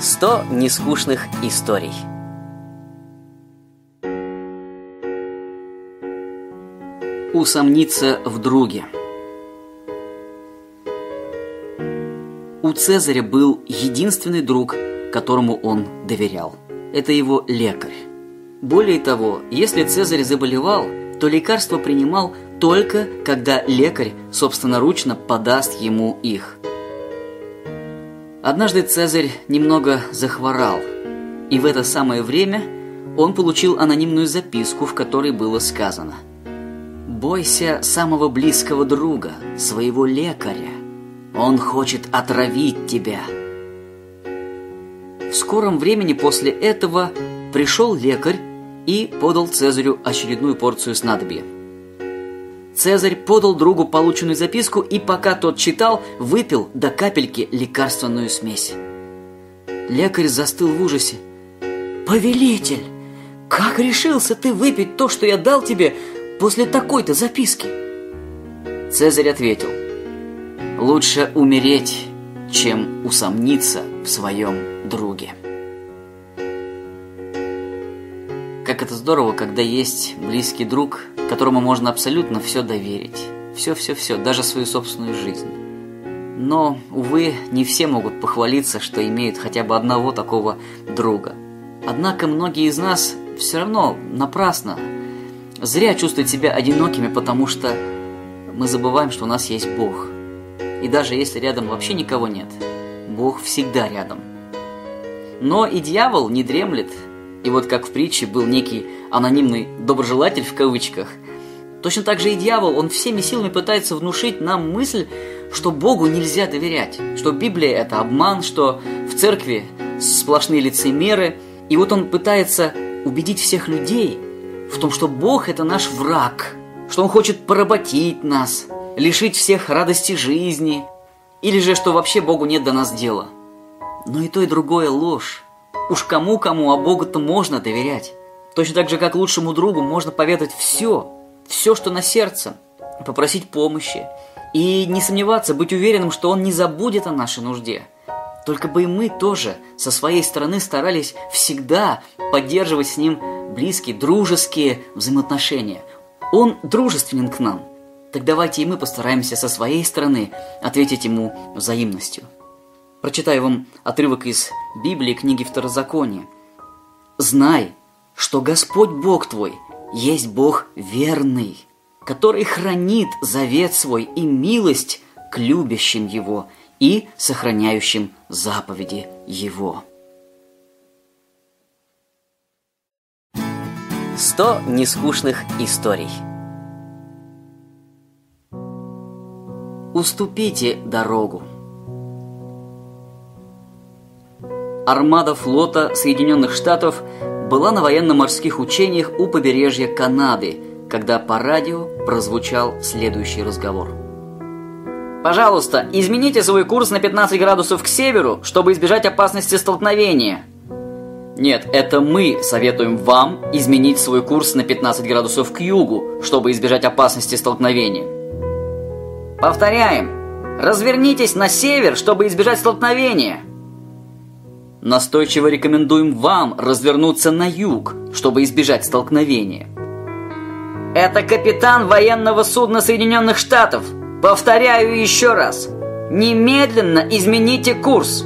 100 нескучных историй. Усомниться в друге. У Цезаря был единственный друг, которому он доверял. Это его лекарь. Более того, если Цезарь заболевал, то лекарство принимал только когда лекарь собственноручно подаст ему их. Однажды Цезарь немного захворал, и в это самое время он получил анонимную записку, в которой было сказано «Бойся самого близкого друга, своего лекаря. Он хочет отравить тебя». В скором времени после этого пришел лекарь и подал Цезарю очередную порцию снадобья. Цезарь подал другу полученную записку и, пока тот читал, выпил до капельки лекарственную смесь. Лекарь застыл в ужасе. «Повелитель, как решился ты выпить то, что я дал тебе после такой-то записки?» Цезарь ответил. «Лучше умереть, чем усомниться в своем друге». Как это здорово, когда есть близкий друг, которому можно абсолютно все доверить. Все-все-все, даже свою собственную жизнь. Но, увы, не все могут похвалиться, что имеют хотя бы одного такого друга. Однако многие из нас все равно напрасно, зря чувствуют себя одинокими, потому что мы забываем, что у нас есть Бог. И даже если рядом вообще никого нет, Бог всегда рядом. Но и дьявол не дремлет – и вот как в притче был некий анонимный доброжелатель в кавычках, точно так же и дьявол, он всеми силами пытается внушить нам мысль, что Богу нельзя доверять, что Библия это обман, что в церкви сплошные лицемеры. И вот он пытается убедить всех людей в том, что Бог это наш враг, что Он хочет поработить нас, лишить всех радости жизни, или же что вообще Богу нет до нас дела. Но и то, и другое ложь. Уж кому-кому, а Богу-то можно доверять. Точно так же, как лучшему другу можно поведать все, все, что на сердце, попросить помощи. И не сомневаться, быть уверенным, что он не забудет о нашей нужде. Только бы и мы тоже со своей стороны старались всегда поддерживать с ним близкие, дружеские взаимоотношения. Он дружественен к нам. Так давайте и мы постараемся со своей стороны ответить ему взаимностью. Прочитаю вам отрывок из Библии, книги Второзакония. «Знай, что Господь Бог твой есть Бог верный, который хранит завет свой и милость к любящим Его и сохраняющим заповеди Его». Сто нескучных историй. Уступите дорогу. Армада флота Соединенных Штатов была на военно-морских учениях у побережья Канады, когда по радио прозвучал следующий разговор. «Пожалуйста, измените свой курс на 15 градусов к северу, чтобы избежать опасности столкновения». Нет, это мы советуем вам изменить свой курс на 15 градусов к югу, чтобы избежать опасности столкновения. Повторяем. Развернитесь на север, чтобы избежать столкновения. Настойчиво рекомендуем вам развернуться на юг, чтобы избежать столкновения. Это капитан военного судна Соединенных Штатов. Повторяю еще раз. Немедленно измените курс.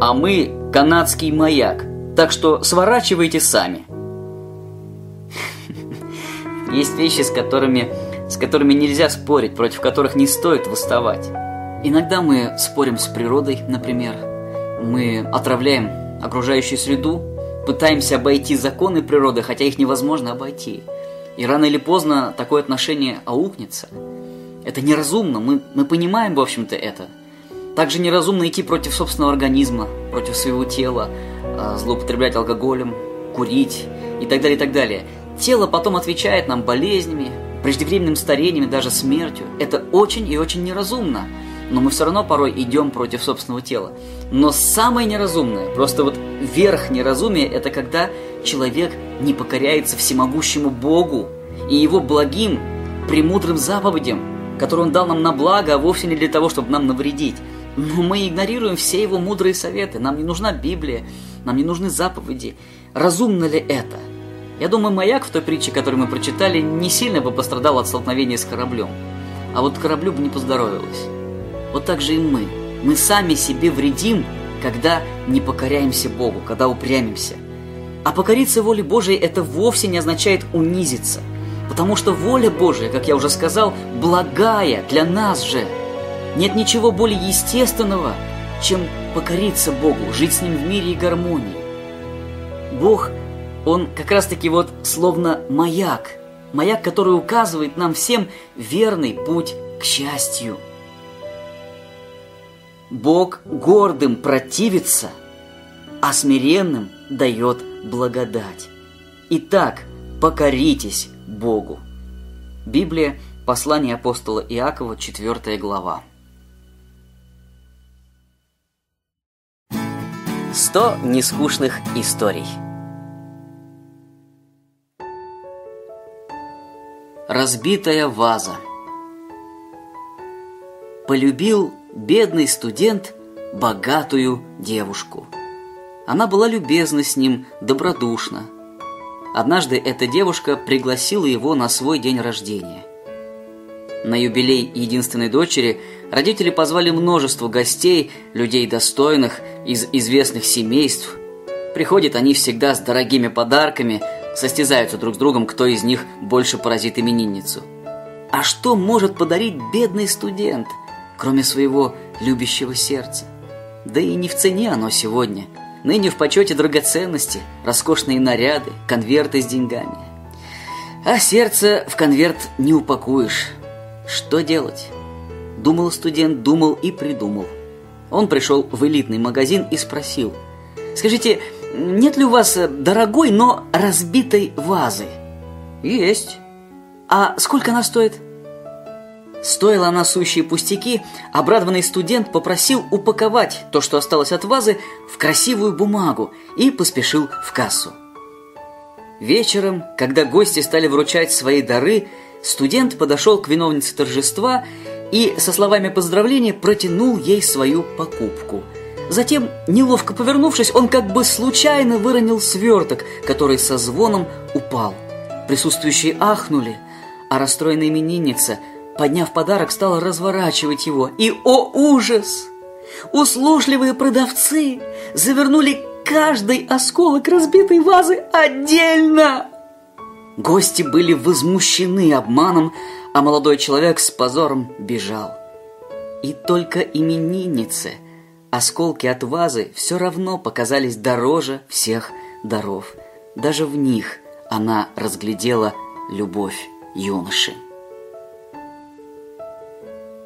А мы канадский маяк, так что сворачивайте сами. Есть вещи, с которыми, с которыми нельзя спорить, против которых не стоит восставать. Иногда мы спорим с природой, например, мы отравляем окружающую среду, пытаемся обойти законы природы, хотя их невозможно обойти. И рано или поздно такое отношение аукнется. Это неразумно, мы, мы понимаем, в общем-то, это. Также неразумно идти против собственного организма, против своего тела, а, злоупотреблять алкоголем, курить и так далее, и так далее. Тело потом отвечает нам болезнями, преждевременным старением и даже смертью. Это очень и очень неразумно но мы все равно порой идем против собственного тела. Но самое неразумное, просто вот верх неразумия, это когда человек не покоряется всемогущему Богу и его благим, премудрым заповедям, которые он дал нам на благо, а вовсе не для того, чтобы нам навредить. Но мы игнорируем все его мудрые советы. Нам не нужна Библия, нам не нужны заповеди. Разумно ли это? Я думаю, маяк в той притче, которую мы прочитали, не сильно бы пострадал от столкновения с кораблем. А вот кораблю бы не поздоровилось. Вот так же и мы. Мы сами себе вредим, когда не покоряемся Богу, когда упрямимся. А покориться воле Божией это вовсе не означает унизиться. Потому что воля Божия, как я уже сказал, благая для нас же. Нет ничего более естественного, чем покориться Богу, жить с Ним в мире и гармонии. Бог, Он как раз-таки вот словно маяк, маяк, который указывает нам всем верный путь к счастью. Бог гордым противится, а смиренным дает благодать. Итак, покоритесь Богу. Библия, послание апостола Иакова, 4 глава. Сто нескучных историй. Разбитая ваза. Полюбил бедный студент богатую девушку. Она была любезна с ним, добродушна. Однажды эта девушка пригласила его на свой день рождения. На юбилей единственной дочери родители позвали множество гостей, людей достойных, из известных семейств. Приходят они всегда с дорогими подарками, состязаются друг с другом, кто из них больше поразит именинницу. А что может подарить бедный студент, кроме своего любящего сердца? Да и не в цене оно сегодня. Ныне в почете драгоценности, роскошные наряды, конверты с деньгами. А сердце в конверт не упакуешь. Что делать? Думал студент, думал и придумал. Он пришел в элитный магазин и спросил. «Скажите, нет ли у вас дорогой, но разбитой вазы?» «Есть». «А сколько она стоит?» Стоила она сущие пустяки, обрадованный студент попросил упаковать то, что осталось от вазы, в красивую бумагу и поспешил в кассу. Вечером, когда гости стали вручать свои дары, студент подошел к виновнице торжества и со словами поздравления протянул ей свою покупку. Затем, неловко повернувшись, он как бы случайно выронил сверток, который со звоном упал. Присутствующие ахнули, а расстроенная именинница, подняв подарок, стала разворачивать его. И, о ужас! Услужливые продавцы завернули каждый осколок разбитой вазы отдельно. Гости были возмущены обманом, а молодой человек с позором бежал. И только имениннице осколки от вазы все равно показались дороже всех даров. Даже в них она разглядела любовь юноши.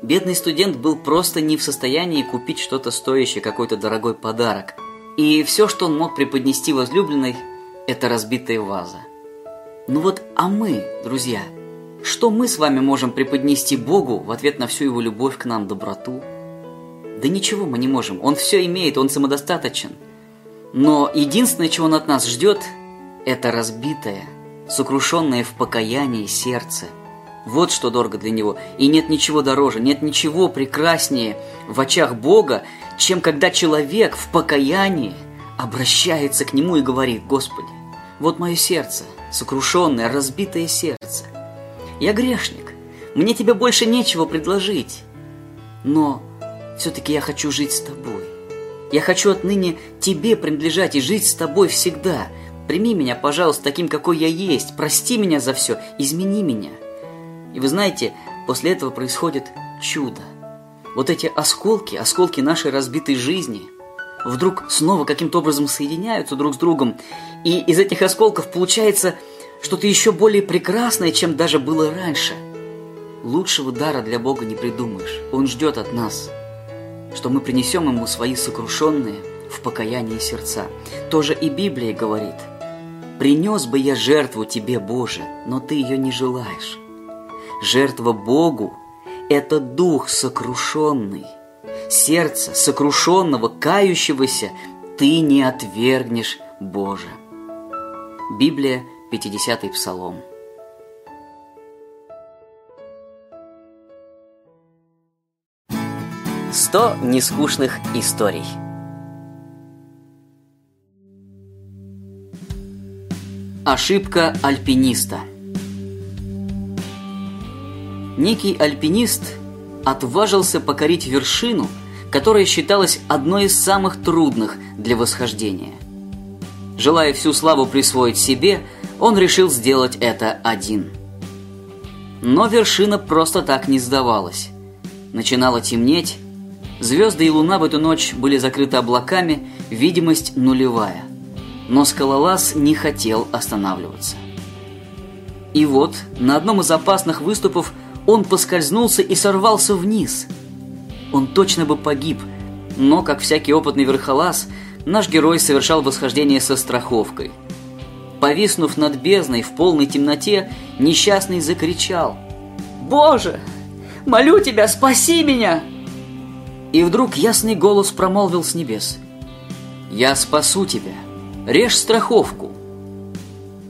Бедный студент был просто не в состоянии купить что-то стоящее, какой-то дорогой подарок. И все, что он мог преподнести возлюбленной, это разбитая ваза. Ну вот, а мы, друзья – что мы с вами можем преподнести Богу в ответ на всю Его любовь к нам, доброту? Да ничего мы не можем. Он все имеет, Он самодостаточен. Но единственное, чего Он от нас ждет, это разбитое, сокрушенное в покаянии сердце. Вот что дорого для Него. И нет ничего дороже, нет ничего прекраснее в очах Бога, чем когда человек в покаянии обращается к Нему и говорит, «Господи, вот мое сердце, сокрушенное, разбитое сердце. Я грешник. Мне тебе больше нечего предложить. Но все-таки я хочу жить с тобой. Я хочу отныне тебе принадлежать и жить с тобой всегда. Прими меня, пожалуйста, таким, какой я есть. Прости меня за все. Измени меня. И вы знаете, после этого происходит чудо. Вот эти осколки, осколки нашей разбитой жизни, вдруг снова каким-то образом соединяются друг с другом. И из этих осколков получается что-то еще более прекрасное, чем даже было раньше. Лучшего дара для Бога не придумаешь. Он ждет от нас, что мы принесем Ему свои сокрушенные в покаянии сердца. Тоже и Библия говорит, «Принес бы я жертву Тебе, Боже, но Ты ее не желаешь». Жертва Богу – это дух сокрушенный. Сердце сокрушенного, кающегося Ты не отвергнешь, Боже. Библия – 50-й псалом. 100 нескучных историй. Ошибка альпиниста Некий альпинист отважился покорить вершину, которая считалась одной из самых трудных для восхождения. Желая всю славу присвоить себе, он решил сделать это один. Но вершина просто так не сдавалась. Начинало темнеть, звезды и луна в эту ночь были закрыты облаками, видимость нулевая. Но скалолаз не хотел останавливаться. И вот на одном из опасных выступов он поскользнулся и сорвался вниз. Он точно бы погиб, но, как всякий опытный верхолаз, наш герой совершал восхождение со страховкой. Повиснув над бездной в полной темноте, несчастный закричал «Боже, молю тебя, спаси меня!» И вдруг ясный голос промолвил с небес «Я спасу тебя, режь страховку!»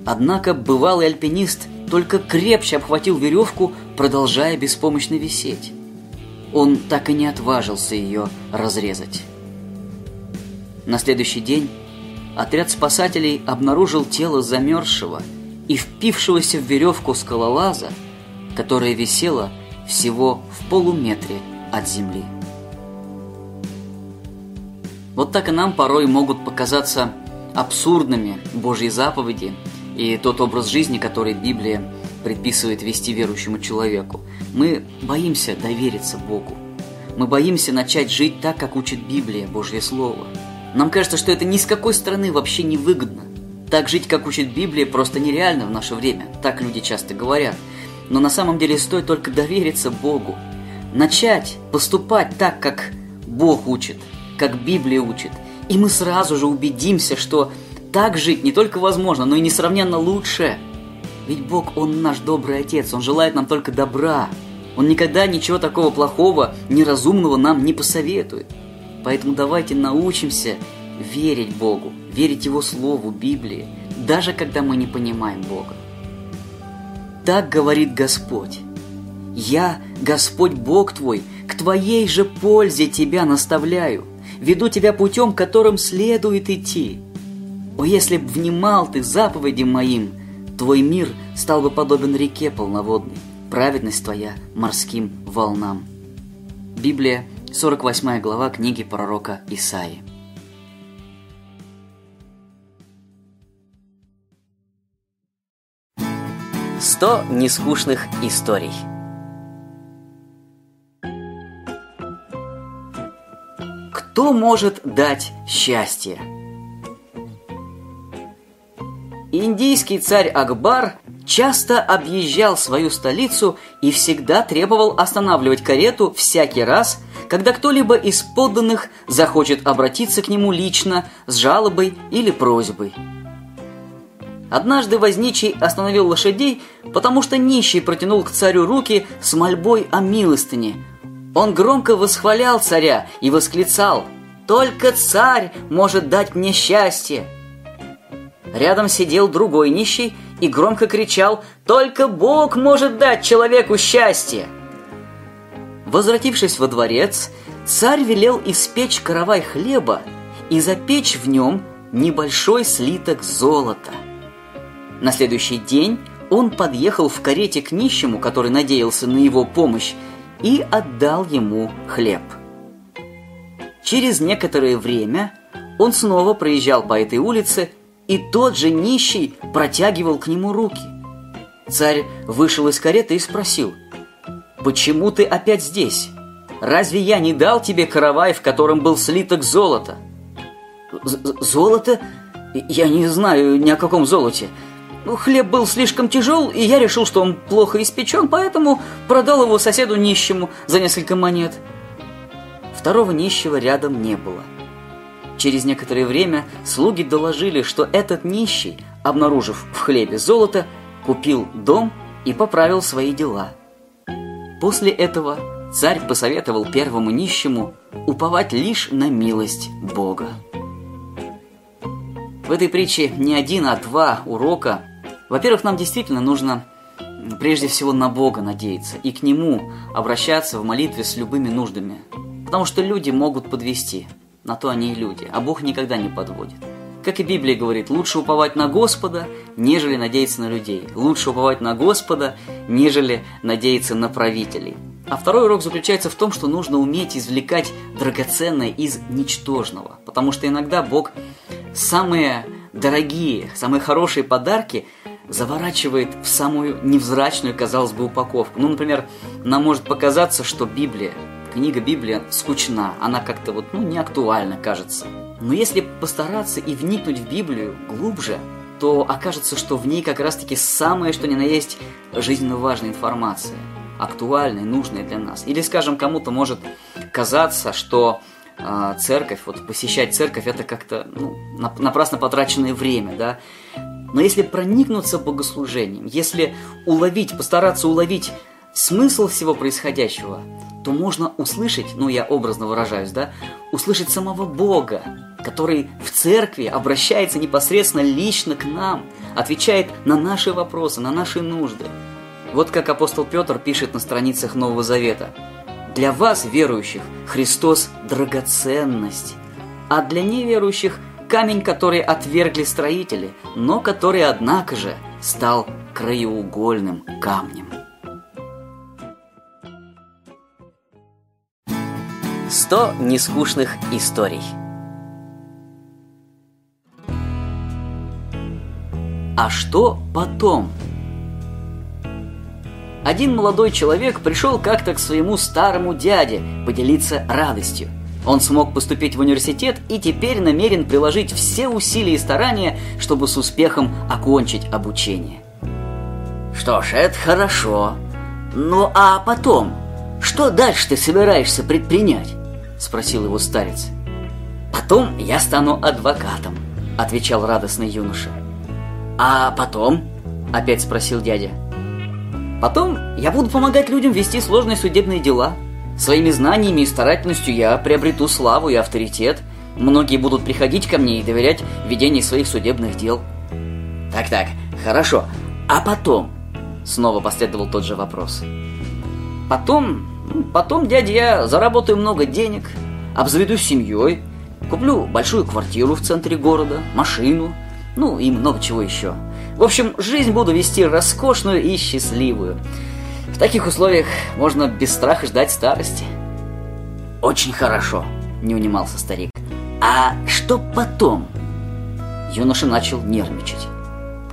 Однако бывалый альпинист только крепче обхватил веревку, продолжая беспомощно висеть. Он так и не отважился ее разрезать. На следующий день отряд спасателей обнаружил тело замерзшего и впившегося в веревку скалолаза, которая висела всего в полуметре от земли. Вот так и нам порой могут показаться абсурдными Божьи заповеди и тот образ жизни, который Библия предписывает вести верующему человеку. Мы боимся довериться Богу. Мы боимся начать жить так, как учит Библия, Божье Слово. Нам кажется, что это ни с какой стороны вообще не выгодно. Так жить, как учит Библия, просто нереально в наше время. Так люди часто говорят. Но на самом деле стоит только довериться Богу. Начать поступать так, как Бог учит, как Библия учит. И мы сразу же убедимся, что так жить не только возможно, но и несравненно лучше. Ведь Бог, Он наш добрый Отец, Он желает нам только добра. Он никогда ничего такого плохого, неразумного нам не посоветует. Поэтому давайте научимся верить Богу, верить Его Слову, Библии, даже когда мы не понимаем Бога. Так говорит Господь. «Я, Господь Бог твой, к твоей же пользе тебя наставляю, веду тебя путем, которым следует идти. О, если б внимал ты заповедям моим, твой мир стал бы подобен реке полноводной, праведность твоя морским волнам». Библия, 48 глава книги пророка Исаии. Сто нескучных историй. Кто может дать счастье? Индийский царь Акбар часто объезжал свою столицу и всегда требовал останавливать карету всякий раз, когда кто-либо из подданных захочет обратиться к нему лично с жалобой или просьбой. Однажды возничий остановил лошадей, потому что нищий протянул к царю руки с мольбой о милостыне. Он громко восхвалял царя и восклицал «Только царь может дать мне счастье!» Рядом сидел другой нищий и громко кричал «Только Бог может дать человеку счастье!» Возвратившись во дворец, царь велел испечь каравай хлеба и запечь в нем небольшой слиток золота. На следующий день он подъехал в карете к нищему, который надеялся на его помощь, и отдал ему хлеб. Через некоторое время он снова проезжал по этой улице и тот же нищий протягивал к нему руки. Царь вышел из кареты и спросил, «Почему ты опять здесь? Разве я не дал тебе каравай, в котором был слиток золота?» «Золото? Я не знаю ни о каком золоте. Хлеб был слишком тяжел, и я решил, что он плохо испечен, поэтому продал его соседу нищему за несколько монет». Второго нищего рядом не было – Через некоторое время слуги доложили, что этот нищий, обнаружив в хлебе золото, купил дом и поправил свои дела. После этого царь посоветовал первому нищему уповать лишь на милость Бога. В этой притче не один, а два урока. Во-первых, нам действительно нужно прежде всего на Бога надеяться и к Нему обращаться в молитве с любыми нуждами. Потому что люди могут подвести. На то они и люди, а Бог никогда не подводит. Как и Библия говорит, лучше уповать на Господа, нежели надеяться на людей. Лучше уповать на Господа, нежели надеяться на правителей. А второй урок заключается в том, что нужно уметь извлекать драгоценное из ничтожного. Потому что иногда Бог самые дорогие, самые хорошие подарки заворачивает в самую невзрачную, казалось бы, упаковку. Ну, например, нам может показаться, что Библия книга Библия скучна, она как-то вот, ну, не актуальна, кажется. Но если постараться и вникнуть в Библию глубже, то окажется, что в ней как раз-таки самое, что ни на есть, жизненно важная информация, актуальная, нужная для нас. Или, скажем, кому-то может казаться, что э, церковь, вот посещать церковь, это как-то ну, напрасно потраченное время, да. Но если проникнуться богослужением, если уловить, постараться уловить смысл всего происходящего, то можно услышать, ну я образно выражаюсь, да, услышать самого Бога, который в церкви обращается непосредственно лично к нам, отвечает на наши вопросы, на наши нужды. Вот как апостол Петр пишет на страницах Нового Завета. «Для вас, верующих, Христос – драгоценность, а для неверующих – камень, который отвергли строители, но который, однако же, стал краеугольным камнем». 100 нескучных историй. А что потом? Один молодой человек пришел как-то к своему старому дяде поделиться радостью. Он смог поступить в университет и теперь намерен приложить все усилия и старания, чтобы с успехом окончить обучение. Что ж, это хорошо. Ну а потом, что дальше ты собираешься предпринять? – спросил его старец. «Потом я стану адвокатом», – отвечал радостный юноша. «А потом?» – опять спросил дядя. «Потом я буду помогать людям вести сложные судебные дела. Своими знаниями и старательностью я приобрету славу и авторитет. Многие будут приходить ко мне и доверять ведению своих судебных дел». «Так-так, хорошо. А потом?» Снова последовал тот же вопрос. «Потом Потом, дядя, я заработаю много денег, обзаведусь семьей, куплю большую квартиру в центре города, машину, ну и много чего еще. В общем, жизнь буду вести роскошную и счастливую. В таких условиях можно без страха ждать старости. Очень хорошо, не унимался старик. А что потом? Юноша начал нервничать.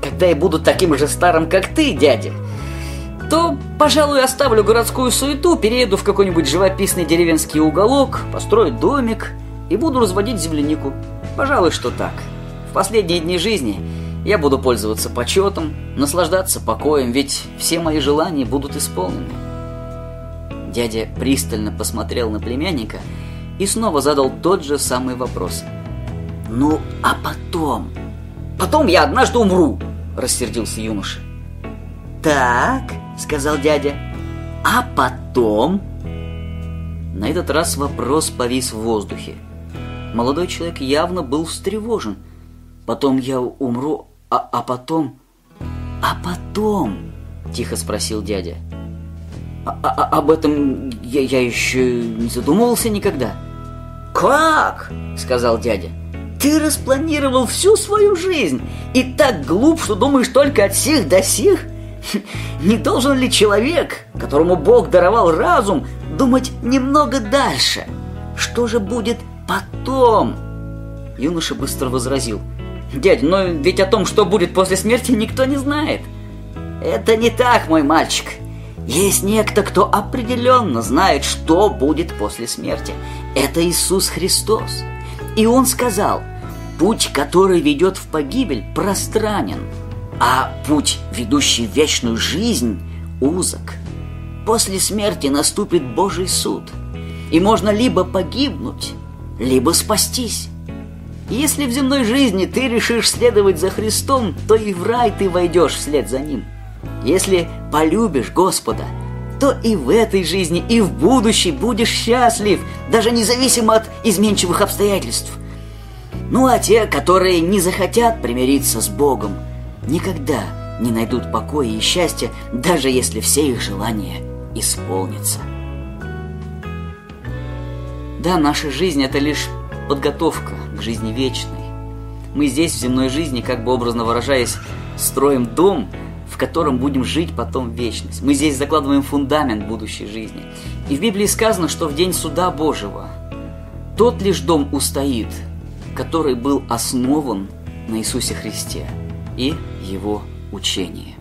Когда я буду таким же старым, как ты, дядя, то, пожалуй, оставлю городскую суету, перееду в какой-нибудь живописный деревенский уголок, построю домик и буду разводить землянику. Пожалуй, что так. В последние дни жизни я буду пользоваться почетом, наслаждаться покоем, ведь все мои желания будут исполнены. Дядя пристально посмотрел на племянника и снова задал тот же самый вопрос. «Ну, а потом?» «Потом я однажды умру!» – рассердился юноша. «Так», — сказал дядя, — «а потом?» На этот раз вопрос повис в воздухе. Молодой человек явно был встревожен. «Потом я умру, а, а потом...» «А потом?» — тихо спросил дядя. А, а, а об этом я, я еще не задумывался никогда. «Как?» — сказал дядя. «Ты распланировал всю свою жизнь и так глуп, что думаешь только от сих до сих?» Не должен ли человек, которому Бог даровал разум, думать немного дальше? Что же будет потом? Юноша быстро возразил. Дядя, но ведь о том, что будет после смерти, никто не знает. Это не так, мой мальчик. Есть некто, кто определенно знает, что будет после смерти. Это Иисус Христос. И Он сказал, путь, который ведет в погибель, пространен – а путь, ведущий в вечную жизнь, узок. После смерти наступит Божий суд, и можно либо погибнуть, либо спастись. Если в земной жизни ты решишь следовать за Христом, то и в рай ты войдешь вслед за Ним. Если полюбишь Господа, то и в этой жизни, и в будущей будешь счастлив, даже независимо от изменчивых обстоятельств. Ну а те, которые не захотят примириться с Богом – никогда не найдут покоя и счастья, даже если все их желания исполнятся. Да, наша жизнь – это лишь подготовка к жизни вечной. Мы здесь, в земной жизни, как бы образно выражаясь, строим дом, в котором будем жить потом в вечность. Мы здесь закладываем фундамент будущей жизни. И в Библии сказано, что в день суда Божьего тот лишь дом устоит, который был основан на Иисусе Христе и Его учении.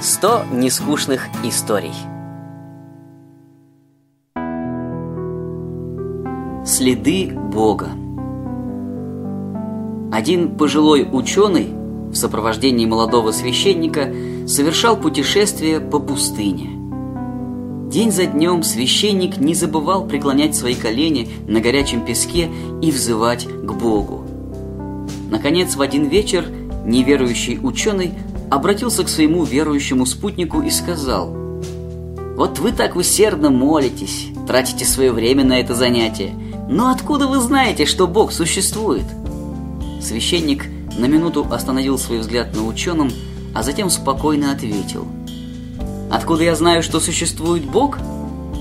Сто нескучных историй – Следы Бога. Один пожилой ученый в сопровождении молодого священника совершал путешествие по пустыне. День за днем священник не забывал преклонять свои колени на горячем песке и взывать к Богу. Наконец, в один вечер неверующий ученый обратился к своему верующему спутнику и сказал, «Вот вы так усердно молитесь, тратите свое время на это занятие – но откуда вы знаете, что Бог существует? Священник на минуту остановил свой взгляд на ученом, а затем спокойно ответил. Откуда я знаю, что существует Бог?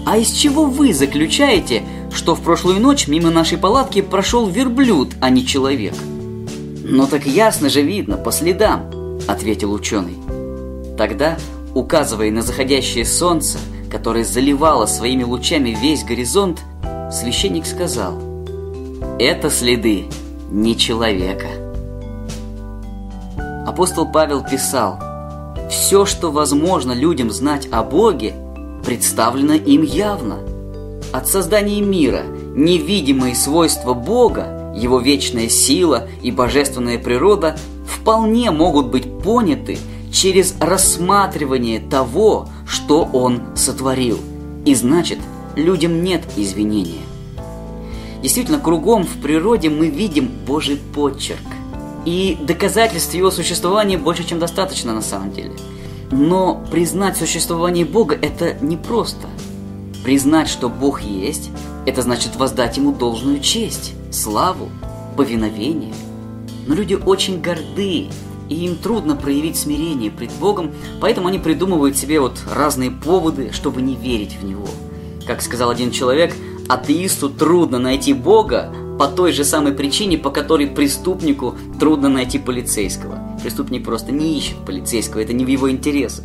А из чего вы заключаете, что в прошлую ночь мимо нашей палатки прошел верблюд, а не человек? Ну так ясно же видно, по следам, ответил ученый. Тогда, указывая на заходящее солнце, которое заливало своими лучами весь горизонт, священник сказал, «Это следы не человека». Апостол Павел писал, «Все, что возможно людям знать о Боге, представлено им явно. От создания мира невидимые свойства Бога, Его вечная сила и божественная природа вполне могут быть поняты через рассматривание того, что Он сотворил. И значит – людям нет извинения. Действительно, кругом в природе мы видим Божий почерк. И доказательств его существования больше, чем достаточно на самом деле. Но признать существование Бога – это непросто. Признать, что Бог есть – это значит воздать Ему должную честь, славу, повиновение. Но люди очень горды, и им трудно проявить смирение пред Богом, поэтому они придумывают себе вот разные поводы, чтобы не верить в Него – как сказал один человек, атеисту трудно найти Бога по той же самой причине, по которой преступнику трудно найти полицейского. Преступник просто не ищет полицейского, это не в его интересах.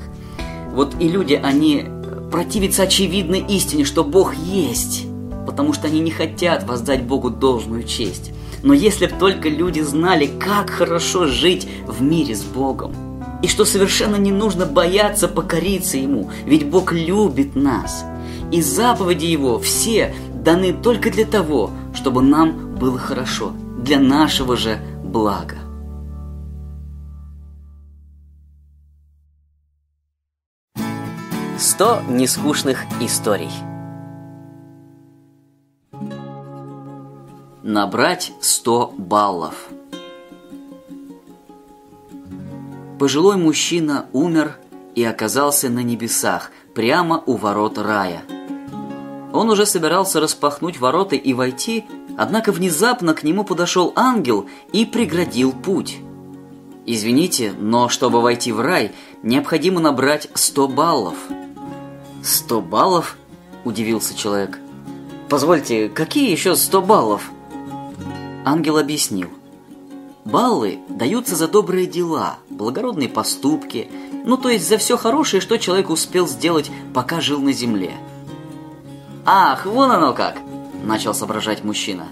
Вот и люди, они противятся очевидной истине, что Бог есть, потому что они не хотят воздать Богу должную честь. Но если бы только люди знали, как хорошо жить в мире с Богом, и что совершенно не нужно бояться покориться Ему, ведь Бог любит нас – и заповеди Его все даны только для того, чтобы нам было хорошо, для нашего же блага. Сто нескучных историй. Набрать сто баллов. Пожилой мужчина умер и оказался на небесах, прямо у ворот рая – он уже собирался распахнуть ворота и войти, однако внезапно к нему подошел ангел и преградил путь. «Извините, но чтобы войти в рай, необходимо набрать 100 баллов». «100 баллов?» – удивился человек. «Позвольте, какие еще 100 баллов?» Ангел объяснил. Баллы даются за добрые дела, благородные поступки, ну то есть за все хорошее, что человек успел сделать, пока жил на земле – «Ах, вон оно как!» – начал соображать мужчина.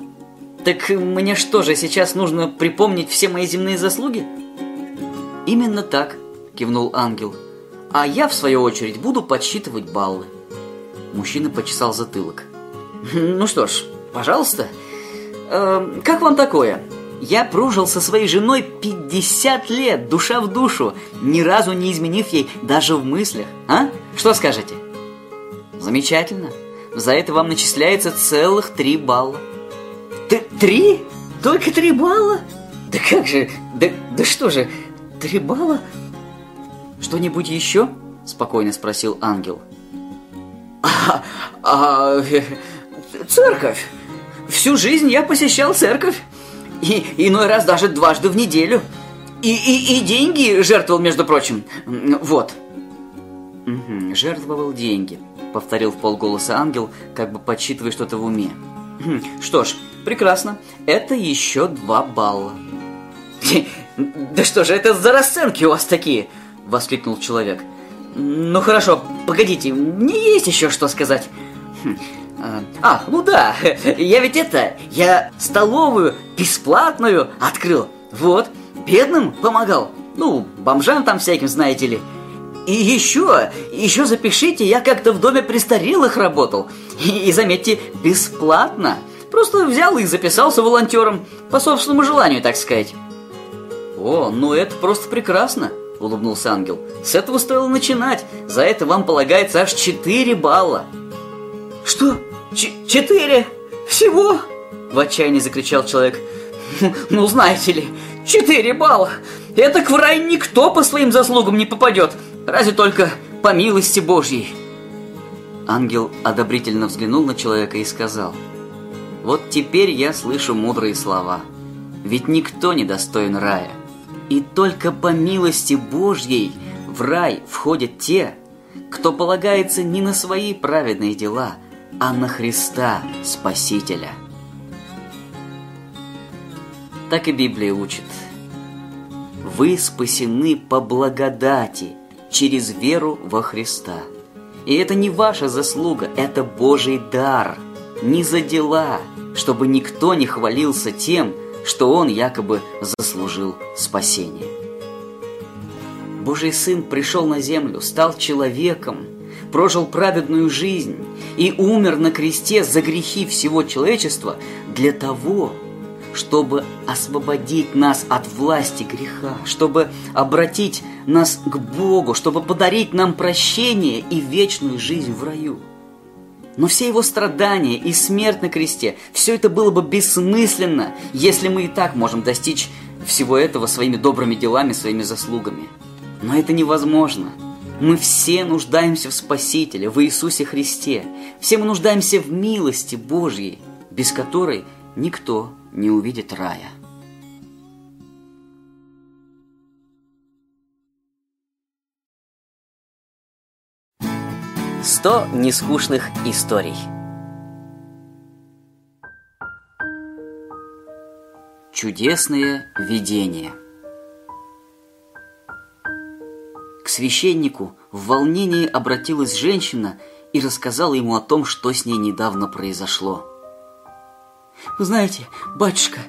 «Так мне что же, сейчас нужно припомнить все мои земные заслуги?» «Именно так», – кивнул ангел. «А я, в свою очередь, буду подсчитывать баллы». Мужчина почесал затылок. «Ну что ж, пожалуйста. Э, как вам такое? Я прожил со своей женой 50 лет, душа в душу, ни разу не изменив ей даже в мыслях. А? Что скажете?» «Замечательно», за это вам начисляется целых три балла. Т три? Только три балла? Да как же? Да, да что же? Три балла? Что-нибудь еще? Спокойно спросил ангел. А, а, церковь. Всю жизнь я посещал церковь. И иной раз даже дважды в неделю. И, и, и деньги жертвовал, между прочим. Вот. Угу, жертвовал деньги, повторил в полголоса ангел, как бы подсчитывая что-то в уме. Хм, что ж, прекрасно. Это еще два балла. Да что же это за расценки у вас такие? Воскликнул человек. Ну хорошо, погодите, мне есть еще что сказать. Хм, а, а, ну да, я ведь это, я столовую бесплатную открыл. Вот, бедным помогал. Ну, бомжам там всяким, знаете ли. И еще, еще запишите, я как-то в доме престарелых работал. И, и заметьте, бесплатно. Просто взял и записался волонтером, по собственному желанию, так сказать. О, ну это просто прекрасно, улыбнулся ангел. С этого стоило начинать. За это вам полагается аж 4 балла. Что? Ч четыре? Всего? В отчаянии закричал человек. Ну, знаете ли, четыре балла. Это к в рай никто по своим заслугам не попадет. Разве только по милости Божьей. Ангел одобрительно взглянул на человека и сказал, «Вот теперь я слышу мудрые слова. Ведь никто не достоин рая. И только по милости Божьей в рай входят те, кто полагается не на свои праведные дела, а на Христа Спасителя». Так и Библия учит. Вы спасены по благодати – через веру во Христа. И это не ваша заслуга, это Божий дар, не за дела, чтобы никто не хвалился тем, что он якобы заслужил спасение. Божий Сын пришел на землю, стал человеком, прожил праведную жизнь и умер на кресте за грехи всего человечества для того, чтобы освободить нас от власти греха, чтобы обратить нас к Богу, чтобы подарить нам прощение и вечную жизнь в раю. Но все его страдания и смерть на кресте, все это было бы бессмысленно, если мы и так можем достичь всего этого своими добрыми делами, своими заслугами. Но это невозможно. Мы все нуждаемся в Спасителе, в Иисусе Христе. Все мы нуждаемся в милости Божьей, без которой никто не увидит рая. Сто нескучных историй. Чудесные видения. К священнику в волнении обратилась женщина и рассказала ему о том, что с ней недавно произошло. Вы знаете, батюшка,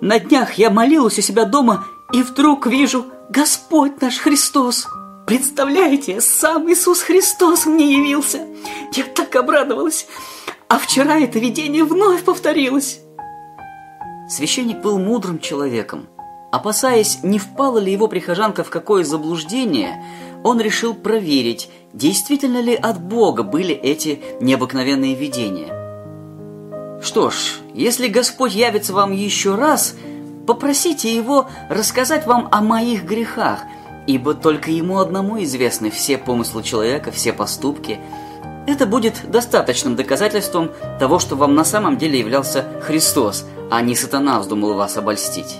на днях я молилась у себя дома и вдруг вижу Господь наш Христос. Представляете, сам Иисус Христос мне явился. Я так обрадовалась. А вчера это видение вновь повторилось. Священник был мудрым человеком. Опасаясь, не впала ли его прихожанка в какое заблуждение, он решил проверить, действительно ли от Бога были эти необыкновенные видения – что ж, если Господь явится вам еще раз, попросите Его рассказать вам о моих грехах, ибо только Ему одному известны все помыслы человека, все поступки. Это будет достаточным доказательством того, что вам на самом деле являлся Христос, а не сатана вздумал вас обольстить.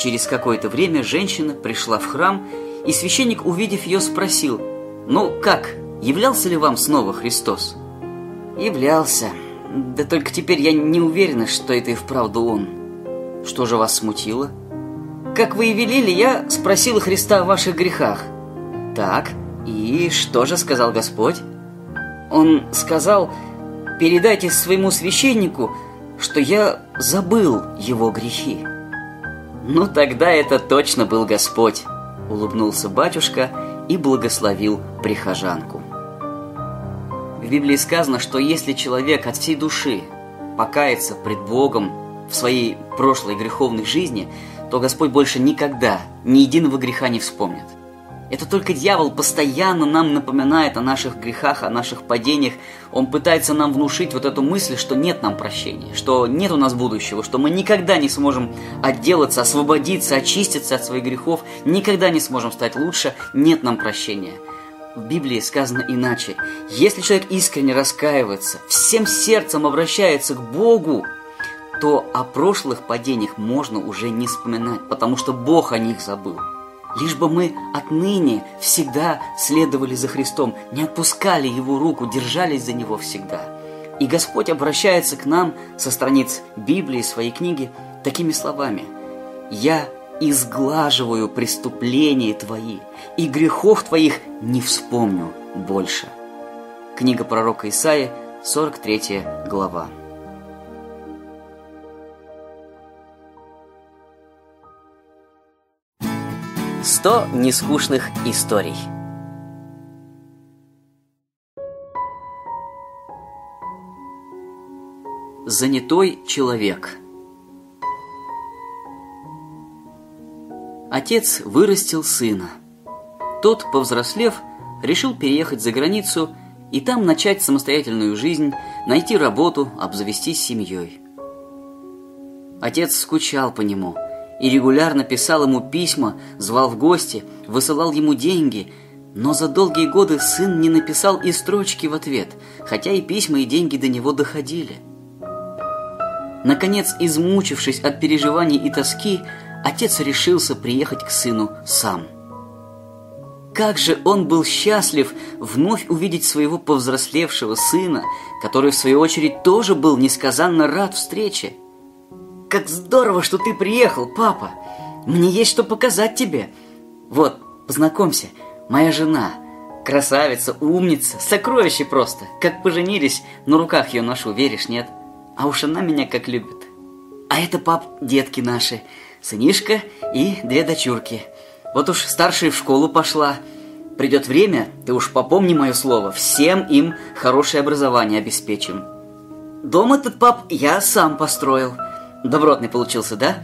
Через какое-то время женщина пришла в храм, и священник, увидев ее, спросил, «Ну как, являлся ли вам снова Христос?» «Являлся», да только теперь я не уверена, что это и вправду он. Что же вас смутило? Как вы и велели, я спросила Христа о ваших грехах. Так, и что же сказал Господь? Он сказал, передайте своему священнику, что я забыл его грехи. Ну тогда это точно был Господь, улыбнулся батюшка и благословил прихожанку. В Библии сказано, что если человек от всей души покается пред Богом в своей прошлой греховной жизни, то Господь больше никогда ни единого греха не вспомнит. Это только дьявол постоянно нам напоминает о наших грехах, о наших падениях. Он пытается нам внушить вот эту мысль, что нет нам прощения, что нет у нас будущего, что мы никогда не сможем отделаться, освободиться, очиститься от своих грехов, никогда не сможем стать лучше, нет нам прощения – в Библии сказано иначе. Если человек искренне раскаивается, всем сердцем обращается к Богу, то о прошлых падениях можно уже не вспоминать, потому что Бог о них забыл. лишь бы мы отныне всегда следовали за Христом, не отпускали Его руку, держались за Него всегда. И Господь обращается к нам со страниц Библии, своей книги, такими словами. «Я изглаживаю преступления твои, и грехов твоих не вспомню больше». Книга пророка Исаия, 43 глава. Сто нескучных историй. Занятой человек. Отец вырастил сына. Тот, повзрослев, решил переехать за границу и там начать самостоятельную жизнь, найти работу, обзавестись семьей. Отец скучал по нему – и регулярно писал ему письма, звал в гости, высылал ему деньги, но за долгие годы сын не написал и строчки в ответ, хотя и письма и деньги до него доходили. Наконец, измучившись от переживаний и тоски, отец решился приехать к сыну сам. Как же он был счастлив вновь увидеть своего повзрослевшего сына, который, в свою очередь, тоже был несказанно рад встрече. Как здорово, что ты приехал, папа. Мне есть что показать тебе. Вот, познакомься, моя жена. Красавица, умница, сокровище просто. Как поженились, на руках ее ношу, веришь, нет? А уж она меня как любит. А это, пап, детки наши. Сынишка и две дочурки. Вот уж старшая в школу пошла. Придет время, ты уж попомни мое слово, всем им хорошее образование обеспечим. Дом этот, пап, я сам построил – Добротный получился, да?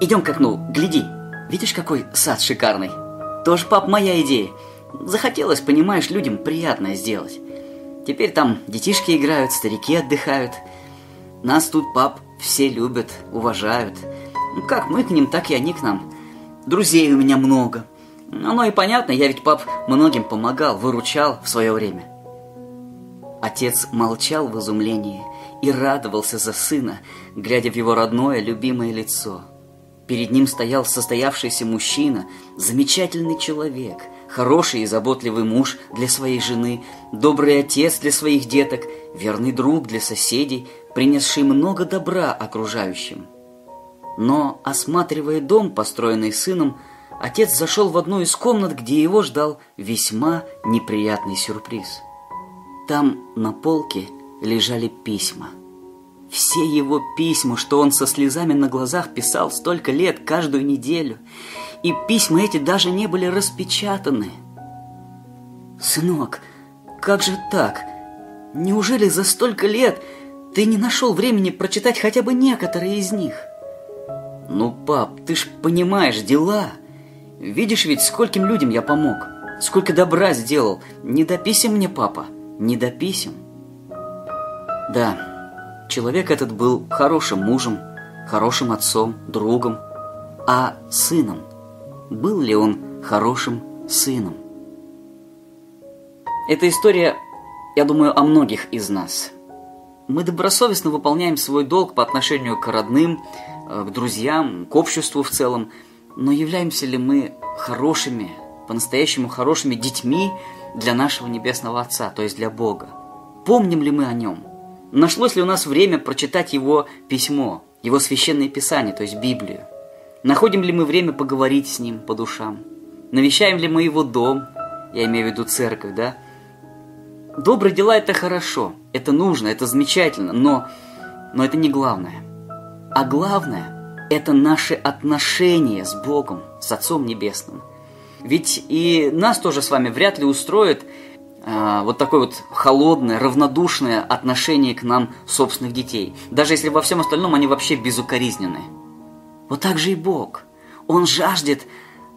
Идем к окну, гляди. Видишь, какой сад шикарный? Тоже, пап, моя идея. Захотелось, понимаешь, людям приятное сделать. Теперь там детишки играют, старики отдыхают. Нас тут, пап, все любят, уважают. Как мы к ним, так и они к нам. Друзей у меня много. Оно и понятно, я ведь, пап, многим помогал, выручал в свое время. Отец молчал в изумлении – и радовался за сына, глядя в его родное, любимое лицо. Перед ним стоял состоявшийся мужчина, замечательный человек, хороший и заботливый муж для своей жены, добрый отец для своих деток, верный друг для соседей, принесший много добра окружающим. Но, осматривая дом, построенный сыном, отец зашел в одну из комнат, где его ждал весьма неприятный сюрприз. Там, на полке, лежали письма. Все его письма, что он со слезами на глазах писал столько лет, каждую неделю. И письма эти даже не были распечатаны. «Сынок, как же так? Неужели за столько лет ты не нашел времени прочитать хотя бы некоторые из них?» «Ну, пап, ты ж понимаешь, дела. Видишь ведь, скольким людям я помог, сколько добра сделал. Не до писем мне, папа, не до писем». Да, человек этот был хорошим мужем, хорошим отцом, другом. А сыном? Был ли он хорошим сыном? Эта история, я думаю, о многих из нас. Мы добросовестно выполняем свой долг по отношению к родным, э, к друзьям, к обществу в целом, но являемся ли мы хорошими, по-настоящему хорошими детьми для нашего Небесного Отца, то есть для Бога? Помним ли мы о Нем? Нашлось ли у нас время прочитать его письмо, его священное писание, то есть Библию? Находим ли мы время поговорить с ним по душам? Навещаем ли мы его дом? Я имею в виду церковь, да? Добрые дела – это хорошо, это нужно, это замечательно, но, но это не главное. А главное – это наши отношения с Богом, с Отцом Небесным. Ведь и нас тоже с вами вряд ли устроит а, вот такое вот холодное, равнодушное отношение к нам собственных детей. Даже если во всем остальном они вообще безукоризненны. Вот так же и Бог. Он жаждет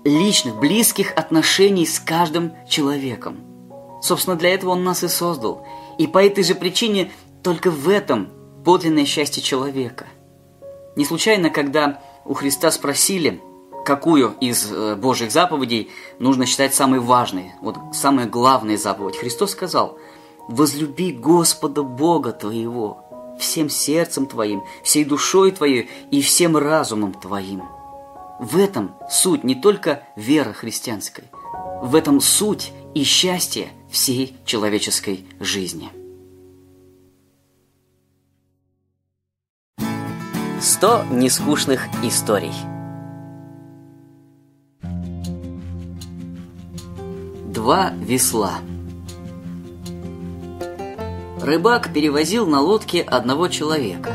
личных, близких отношений с каждым человеком. Собственно, для этого Он нас и создал. И по этой же причине только в этом подлинное счастье человека. Не случайно, когда у Христа спросили – какую из э, Божьих заповедей нужно считать самой важной, вот самая главная заповедь. Христос сказал, возлюби Господа Бога твоего всем сердцем твоим, всей душой твоей и всем разумом твоим. В этом суть не только веры христианской, в этом суть и счастье всей человеческой жизни. Сто нескучных историй. Два весла. Рыбак перевозил на лодке одного человека.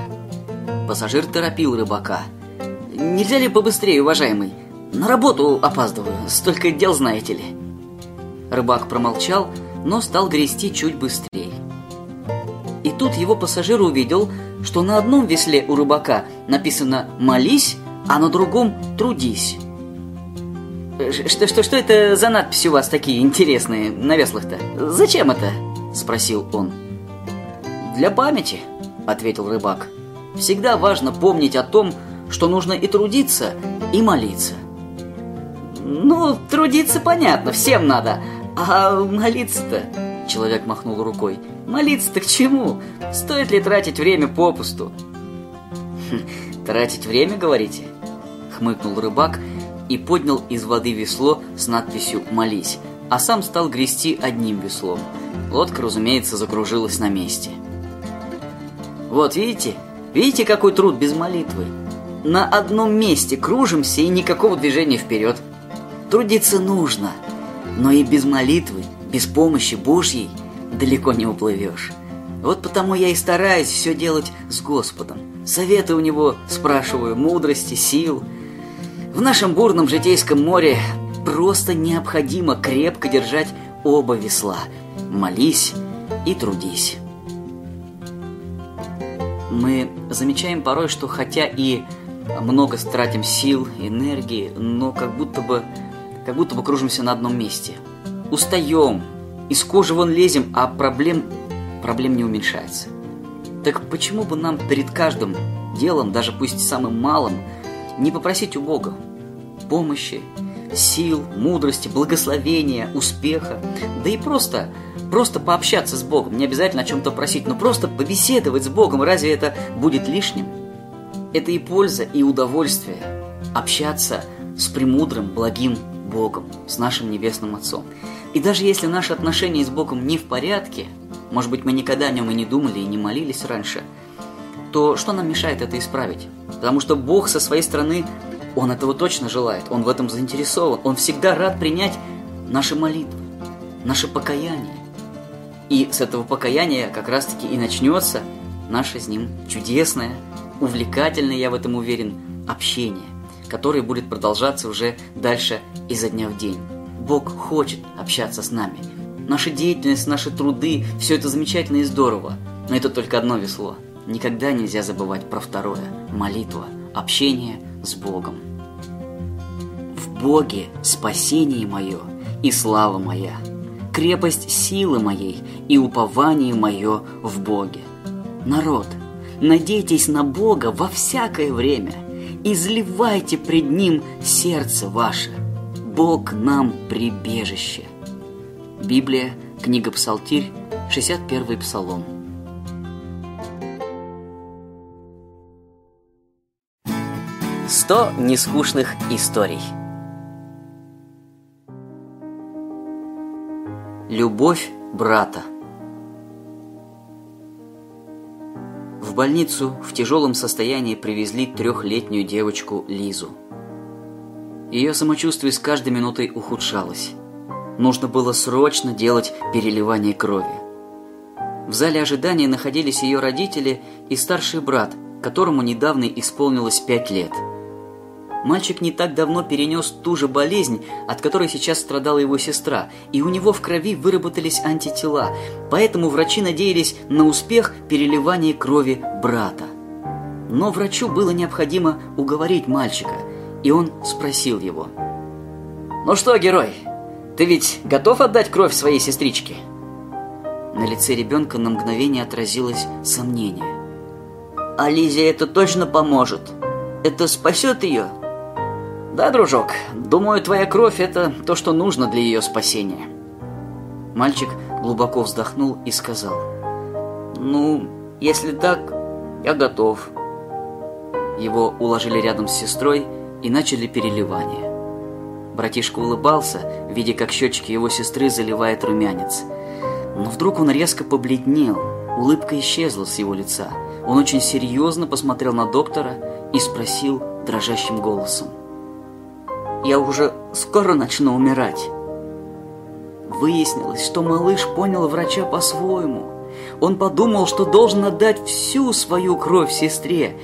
Пассажир торопил рыбака. «Нельзя ли побыстрее, уважаемый? На работу опаздываю, столько дел знаете ли». Рыбак промолчал, но стал грести чуть быстрее. И тут его пассажир увидел, что на одном весле у рыбака написано «молись», а на другом «трудись». «Что, что, что это за надписи у вас такие интересные на веслах-то? Зачем это?» – спросил он. «Для памяти», – ответил рыбак. «Всегда важно помнить о том, что нужно и трудиться, и молиться». «Ну, трудиться понятно, всем надо, а молиться-то...» Человек махнул рукой. «Молиться-то к чему? Стоит ли тратить время попусту?» «Хм, «Тратить время, говорите?» Хмыкнул рыбак и поднял из воды весло с надписью «Молись», а сам стал грести одним веслом. Лодка, разумеется, закружилась на месте. Вот видите? Видите, какой труд без молитвы? На одном месте кружимся и никакого движения вперед. Трудиться нужно, но и без молитвы, без помощи Божьей далеко не уплывешь. Вот потому я и стараюсь все делать с Господом. Советы у него спрашиваю, мудрости, сил. В нашем бурном житейском море просто необходимо крепко держать оба весла. Молись и трудись мы замечаем порой, что хотя и много тратим сил, энергии, но как будто бы, как будто бы кружимся на одном месте. Устаем, из кожи вон лезем, а проблем, проблем не уменьшается. Так почему бы нам перед каждым делом, даже пусть самым малым, не попросить у Бога помощи, сил, мудрости, благословения, успеха, да и просто Просто пообщаться с Богом, не обязательно о чем-то просить, но просто побеседовать с Богом. Разве это будет лишним? Это и польза, и удовольствие. Общаться с премудрым, благим Богом, с нашим Небесным Отцом. И даже если наши отношения с Богом не в порядке, может быть, мы никогда о нем и не думали, и не молились раньше, то что нам мешает это исправить? Потому что Бог со своей стороны, Он этого точно желает, Он в этом заинтересован, Он всегда рад принять наши молитвы, наше покаяние. И с этого покаяния как раз-таки и начнется наше с ним чудесное, увлекательное, я в этом уверен, общение, которое будет продолжаться уже дальше изо дня в день. Бог хочет общаться с нами. Наша деятельность, наши труды, все это замечательно и здорово, но это только одно весло. Никогда нельзя забывать про второе – молитва, общение с Богом. В Боге спасение мое и слава моя – крепость силы моей и упование мое в Боге. Народ, надейтесь на Бога во всякое время, изливайте пред Ним сердце ваше. Бог нам прибежище. Библия, книга Псалтирь, 61 Псалом. Сто нескучных историй. Любовь брата. В больницу в тяжелом состоянии привезли трехлетнюю девочку Лизу. Ее самочувствие с каждой минутой ухудшалось. Нужно было срочно делать переливание крови. В зале ожидания находились ее родители и старший брат, которому недавно исполнилось пять лет – Мальчик не так давно перенес ту же болезнь, от которой сейчас страдала его сестра, и у него в крови выработались антитела, поэтому врачи надеялись на успех переливания крови брата. Но врачу было необходимо уговорить мальчика, и он спросил его. «Ну что, герой, ты ведь готов отдать кровь своей сестричке?» На лице ребенка на мгновение отразилось сомнение. «А Лизе это точно поможет? Это спасет ее?» Да, дружок, думаю, твоя кровь – это то, что нужно для ее спасения. Мальчик глубоко вздохнул и сказал. Ну, если так, я готов. Его уложили рядом с сестрой, и начали переливание. Братишка улыбался, видя, как щечки его сестры заливает румянец. Но вдруг он резко побледнел, улыбка исчезла с его лица. Он очень серьезно посмотрел на доктора и спросил дрожащим голосом. «Я уже скоро начну умирать». Выяснилось, что малыш понял врача по-своему. Он подумал, что должен отдать всю свою кровь сестре.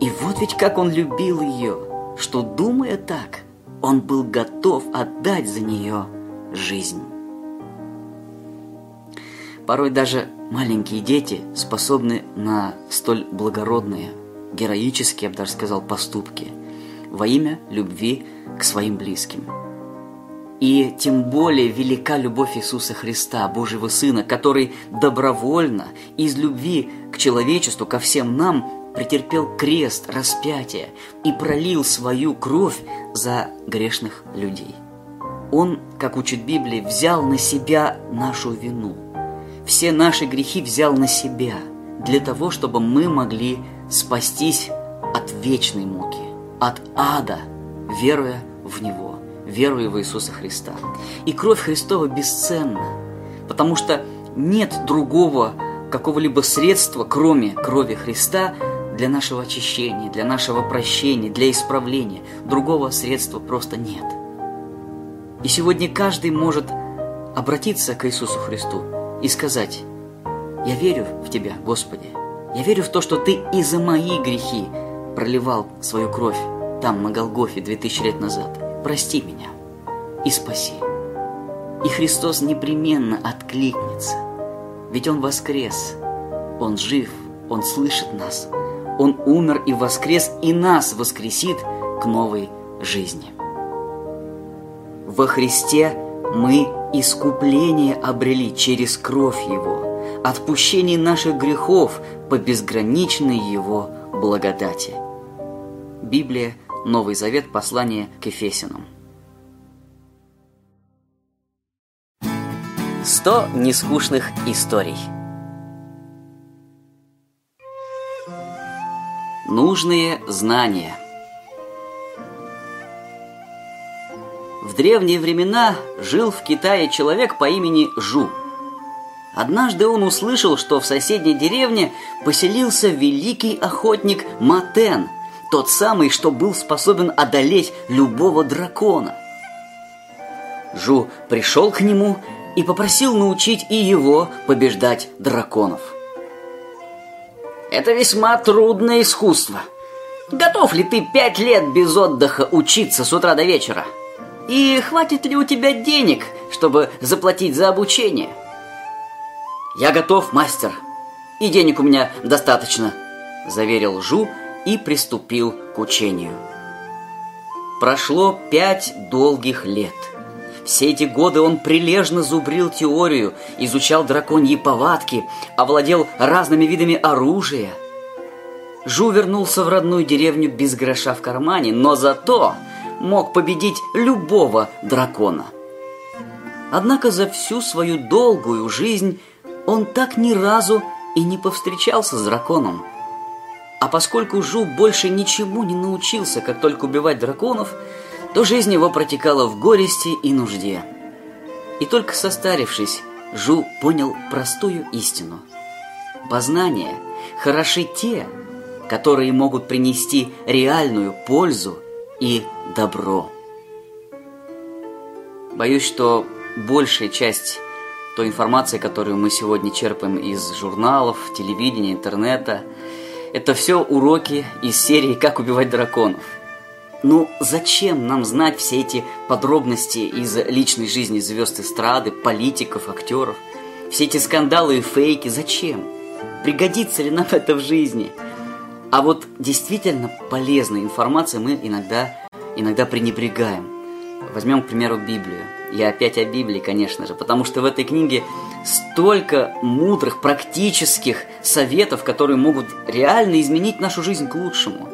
И вот ведь как он любил ее, что, думая так, он был готов отдать за нее жизнь. Порой даже маленькие дети способны на столь благородные, героические, я бы даже сказал, поступки во имя любви к своим близким – и тем более велика любовь Иисуса Христа, Божьего Сына, который добровольно, из любви к человечеству, ко всем нам, претерпел крест, распятие и пролил свою кровь за грешных людей. Он, как учит Библия, взял на себя нашу вину. Все наши грехи взял на себя для того, чтобы мы могли спастись от вечной муки, от ада, веруя в Него веруя в Иисуса Христа. И кровь Христова бесценна, потому что нет другого какого-либо средства, кроме крови Христа, для нашего очищения, для нашего прощения, для исправления. Другого средства просто нет. И сегодня каждый может обратиться к Иисусу Христу и сказать, «Я верю в Тебя, Господи. Я верю в то, что Ты и за мои грехи проливал свою кровь там, на Голгофе, 2000 лет назад прости меня и спаси. И Христос непременно откликнется, ведь Он воскрес, Он жив, Он слышит нас, Он умер и воскрес, и нас воскресит к новой жизни. Во Христе мы искупление обрели через кровь Его, отпущение наших грехов по безграничной Его благодати. Библия – Новый Завет, послание к Ефесянам. Сто нескучных историй. Нужные знания. В древние времена жил в Китае человек по имени Жу. Однажды он услышал, что в соседней деревне поселился великий охотник Матен – тот самый, что был способен одолеть любого дракона. Жу пришел к нему и попросил научить и его побеждать драконов. Это весьма трудное искусство. Готов ли ты пять лет без отдыха учиться с утра до вечера? И хватит ли у тебя денег, чтобы заплатить за обучение? Я готов, мастер. И денег у меня достаточно, заверил Жу и приступил к учению. Прошло пять долгих лет. Все эти годы он прилежно зубрил теорию, изучал драконьи повадки, овладел разными видами оружия. Жу вернулся в родную деревню без гроша в кармане, но зато мог победить любого дракона. Однако за всю свою долгую жизнь он так ни разу и не повстречался с драконом. А поскольку Жу больше ничему не научился, как только убивать драконов, то жизнь его протекала в горести и нужде. И только состарившись, Жу понял простую истину. Познания хороши те, которые могут принести реальную пользу и добро. Боюсь, что большая часть той информации, которую мы сегодня черпаем из журналов, телевидения, интернета – это все уроки из серии «Как убивать драконов». Ну, зачем нам знать все эти подробности из личной жизни звезд эстрады, политиков, актеров? Все эти скандалы и фейки, зачем? Пригодится ли нам это в жизни? А вот действительно полезной информацией мы иногда, иногда пренебрегаем. Возьмем, к примеру, Библию. Я опять о Библии, конечно же, потому что в этой книге столько мудрых, практических советов, которые могут реально изменить нашу жизнь к лучшему.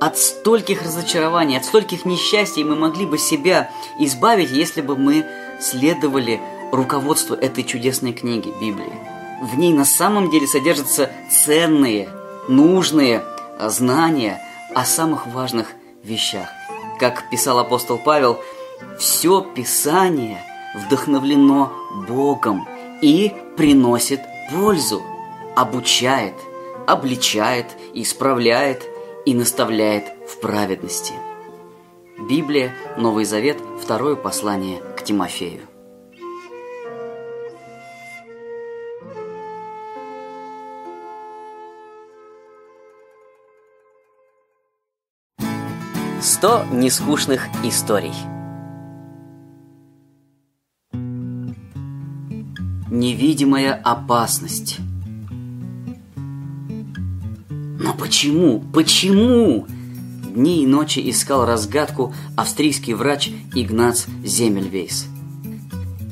От стольких разочарований, от стольких несчастий мы могли бы себя избавить, если бы мы следовали руководству этой чудесной книги, Библии. В ней на самом деле содержатся ценные, нужные знания о самых важных вещах. Как писал апостол Павел, все Писание вдохновлено Богом и приносит пользу, обучает, обличает, исправляет и наставляет в праведности. Библия, Новый Завет, второе послание к Тимофею. Сто нескучных историй. Невидимая опасность. Но почему? Почему? Дни и ночи искал разгадку австрийский врач Игнац Земельвейс.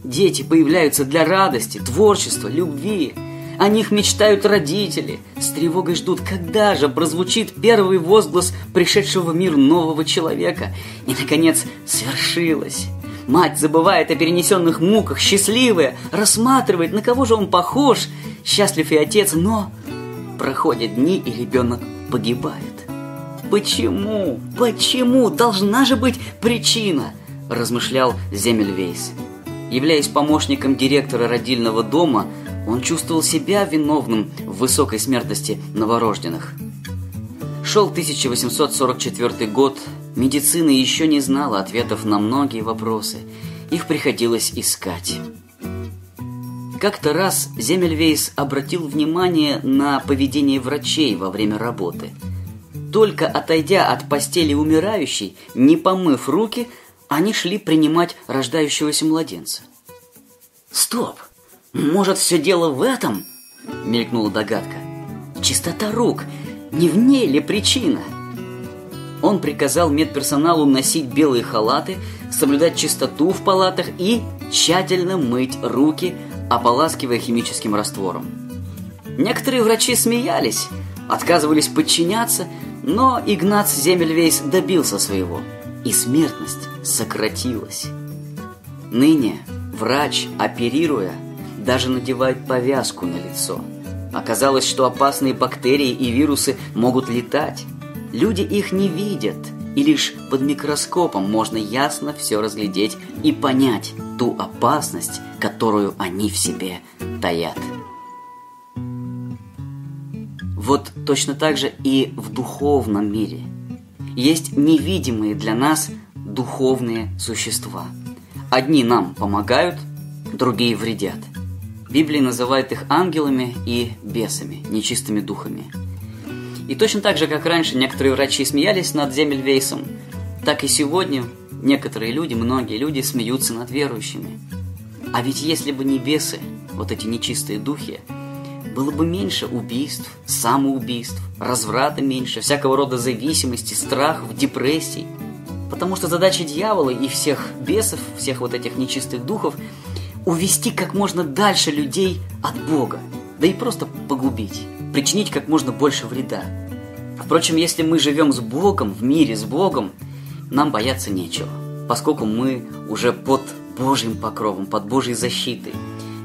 Дети появляются для радости, творчества, любви. О них мечтают родители. С тревогой ждут, когда же прозвучит первый возглас пришедшего в мир нового человека. И, наконец, свершилось. Мать забывает о перенесенных муках, счастливая, рассматривает, на кого же он похож. Счастлив и отец, но проходят дни, и ребенок погибает. Почему? Почему? Должна же быть причина, размышлял Земельвейс. Являясь помощником директора родильного дома, он чувствовал себя виновным в высокой смертности новорожденных. Шел 1844 год, медицина еще не знала ответов на многие вопросы, их приходилось искать. Как-то раз Земельвейс обратил внимание на поведение врачей во время работы. Только отойдя от постели умирающей, не помыв руки, они шли принимать рождающегося младенца. «Стоп! Может, все дело в этом?» – мелькнула догадка. «Чистота рук! Не в ней ли причина?» Он приказал медперсоналу носить белые халаты, соблюдать чистоту в палатах и тщательно мыть руки, ополаскивая химическим раствором. Некоторые врачи смеялись, отказывались подчиняться, но Игнац Земельвейс добился своего, и смертность сократилась. Ныне врач, оперируя, даже надевает повязку на лицо. Оказалось, что опасные бактерии и вирусы могут летать. Люди их не видят, и лишь под микроскопом можно ясно все разглядеть и понять ту опасность, которую они в себе таят. Вот точно так же и в духовном мире. Есть невидимые для нас духовные существа. Одни нам помогают, другие вредят. Библия называет их ангелами и бесами, нечистыми духами – и точно так же, как раньше некоторые врачи смеялись над Земельвейсом, так и сегодня некоторые люди, многие люди смеются над верующими. А ведь если бы не бесы, вот эти нечистые духи, было бы меньше убийств, самоубийств, разврата меньше, всякого рода зависимости, страхов, депрессий. Потому что задача дьявола и всех бесов, всех вот этих нечистых духов увести как можно дальше людей от Бога, да и просто погубить, причинить как можно больше вреда. Впрочем, если мы живем с Богом, в мире с Богом, нам бояться нечего, поскольку мы уже под Божьим покровом, под Божьей защитой.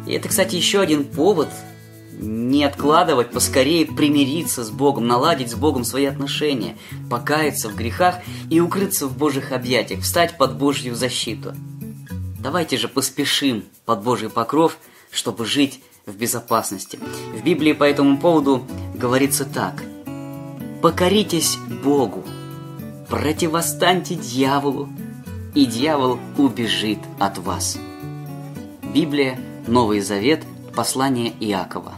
И это, кстати, еще один повод не откладывать, поскорее примириться с Богом, наладить с Богом свои отношения, покаяться в грехах и укрыться в Божьих объятиях, встать под Божью защиту. Давайте же поспешим под Божий покров, чтобы жить в безопасности. В Библии по этому поводу говорится так – Покоритесь Богу, противостаньте дьяволу, и дьявол убежит от вас. Библия, Новый Завет, послание Иакова.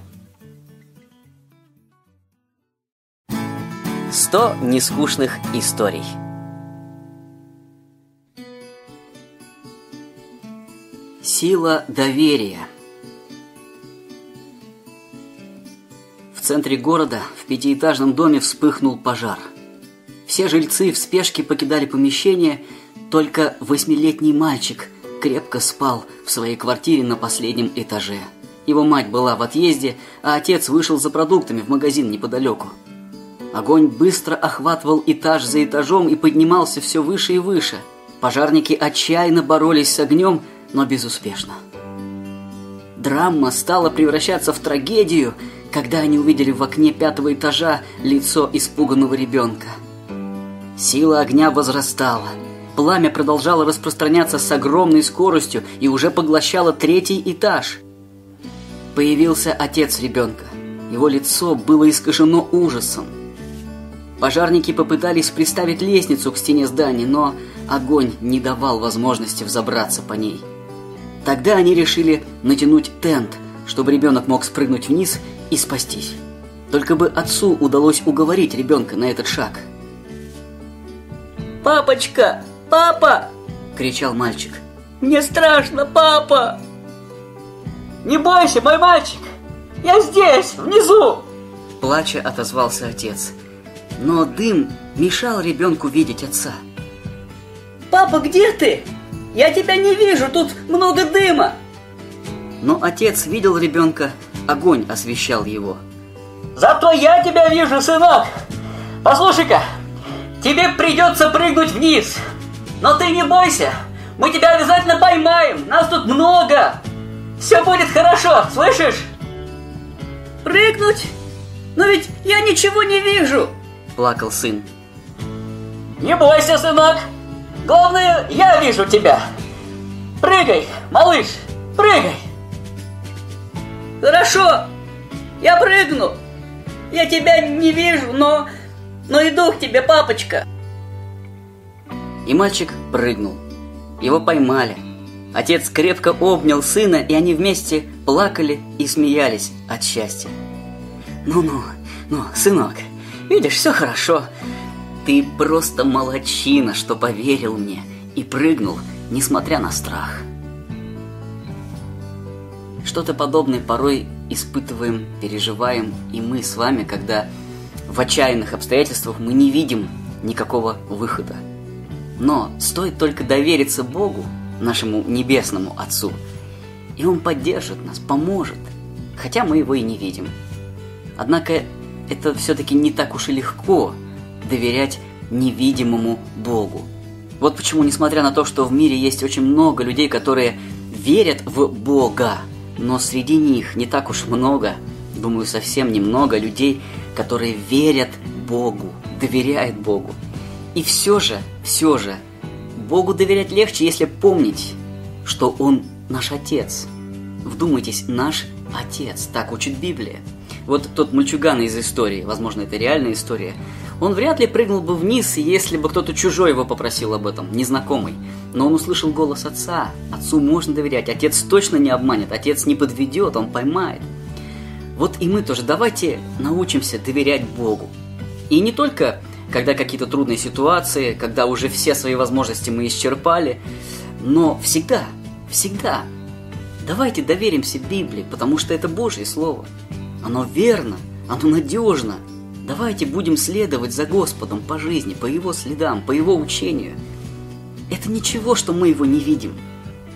Сто нескучных историй. Сила доверия – центре города в пятиэтажном доме вспыхнул пожар. Все жильцы в спешке покидали помещение, только восьмилетний мальчик крепко спал в своей квартире на последнем этаже. Его мать была в отъезде, а отец вышел за продуктами в магазин неподалеку. Огонь быстро охватывал этаж за этажом и поднимался все выше и выше. Пожарники отчаянно боролись с огнем, но безуспешно. Драма стала превращаться в трагедию – когда они увидели в окне пятого этажа лицо испуганного ребенка. Сила огня возрастала. Пламя продолжало распространяться с огромной скоростью и уже поглощало третий этаж. Появился отец ребенка. Его лицо было искажено ужасом. Пожарники попытались приставить лестницу к стене здания, но огонь не давал возможности взобраться по ней. Тогда они решили натянуть тент, чтобы ребенок мог спрыгнуть вниз и спастись. Только бы отцу удалось уговорить ребенка на этот шаг. «Папочка! Папа!» – кричал мальчик. «Мне страшно, папа!» «Не бойся, мой мальчик! Я здесь, внизу!» Плача отозвался отец. Но дым мешал ребенку видеть отца. «Папа, где ты? Я тебя не вижу, тут много дыма!» Но отец видел ребенка, огонь освещал его. «Зато я тебя вижу, сынок! Послушай-ка, тебе придется прыгнуть вниз, но ты не бойся, мы тебя обязательно поймаем, нас тут много! Все будет хорошо, слышишь?» «Прыгнуть? Но ведь я ничего не вижу!» плакал сын. Не бойся, сынок. Главное, я вижу тебя. Прыгай, малыш, прыгай. Хорошо, я прыгну. Я тебя не вижу, но, но иду к тебе, папочка. И мальчик прыгнул. Его поймали. Отец крепко обнял сына, и они вместе плакали и смеялись от счастья. «Ну-ну, ну, сынок, Видишь, все хорошо. Ты просто молочина, что поверил мне и прыгнул, несмотря на страх. Что-то подобное порой испытываем, переживаем и мы с вами, когда в отчаянных обстоятельствах мы не видим никакого выхода. Но стоит только довериться Богу, нашему небесному Отцу, и Он поддержит нас, поможет, хотя мы его и не видим. Однако это все-таки не так уж и легко доверять невидимому Богу. Вот почему, несмотря на то, что в мире есть очень много людей, которые верят в Бога, но среди них не так уж много, думаю, совсем немного людей, которые верят Богу, доверяют Богу. И все же, все же, Богу доверять легче, если помнить, что Он наш Отец. Вдумайтесь, наш Отец, так учит Библия. Вот тот мальчуган из истории, возможно, это реальная история, он вряд ли прыгнул бы вниз, если бы кто-то чужой его попросил об этом, незнакомый. Но он услышал голос отца. Отцу можно доверять, отец точно не обманет, отец не подведет, он поймает. Вот и мы тоже давайте научимся доверять Богу. И не только когда какие-то трудные ситуации, когда уже все свои возможности мы исчерпали, но всегда, всегда давайте доверимся Библии, потому что это Божье Слово. Оно верно, оно надежно. Давайте будем следовать за Господом по жизни, по Его следам, по Его учению. Это ничего, что мы Его не видим.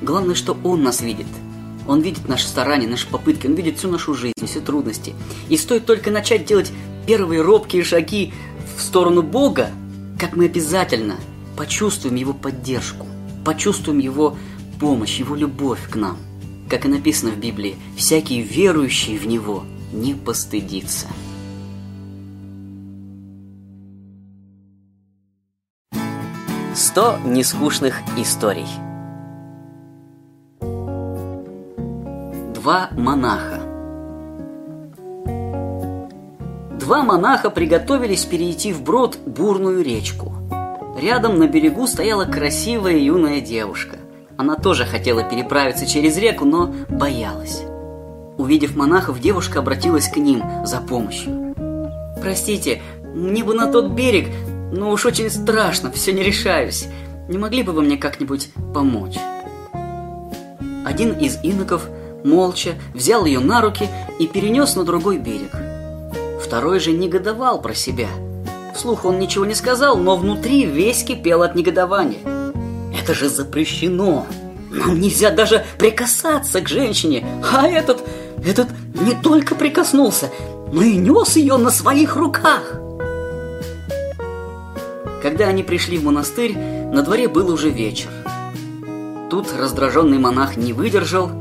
Главное, что Он нас видит. Он видит наши старания, наши попытки, Он видит всю нашу жизнь, все трудности. И стоит только начать делать первые робкие шаги в сторону Бога, как мы обязательно почувствуем Его поддержку, почувствуем Его помощь, Его любовь к нам. Как и написано в Библии, всякий верующий в Него не постыдится. 100 нескучных историй. Два монаха. Два монаха приготовились перейти в брод бурную речку. Рядом на берегу стояла красивая юная девушка. Она тоже хотела переправиться через реку, но боялась. Увидев монахов, девушка обратилась к ним за помощью. «Простите, мне бы на тот берег, но уж очень страшно, все не решаюсь. Не могли бы вы мне как-нибудь помочь?» Один из иноков молча взял ее на руки и перенес на другой берег. Второй же негодовал про себя. Вслух он ничего не сказал, но внутри весь кипел от негодования. «Это же запрещено!» Нам нельзя даже прикасаться к женщине, а этот, этот не только прикоснулся, но и нес ее на своих руках. Когда они пришли в монастырь, на дворе был уже вечер. Тут раздраженный монах не выдержал,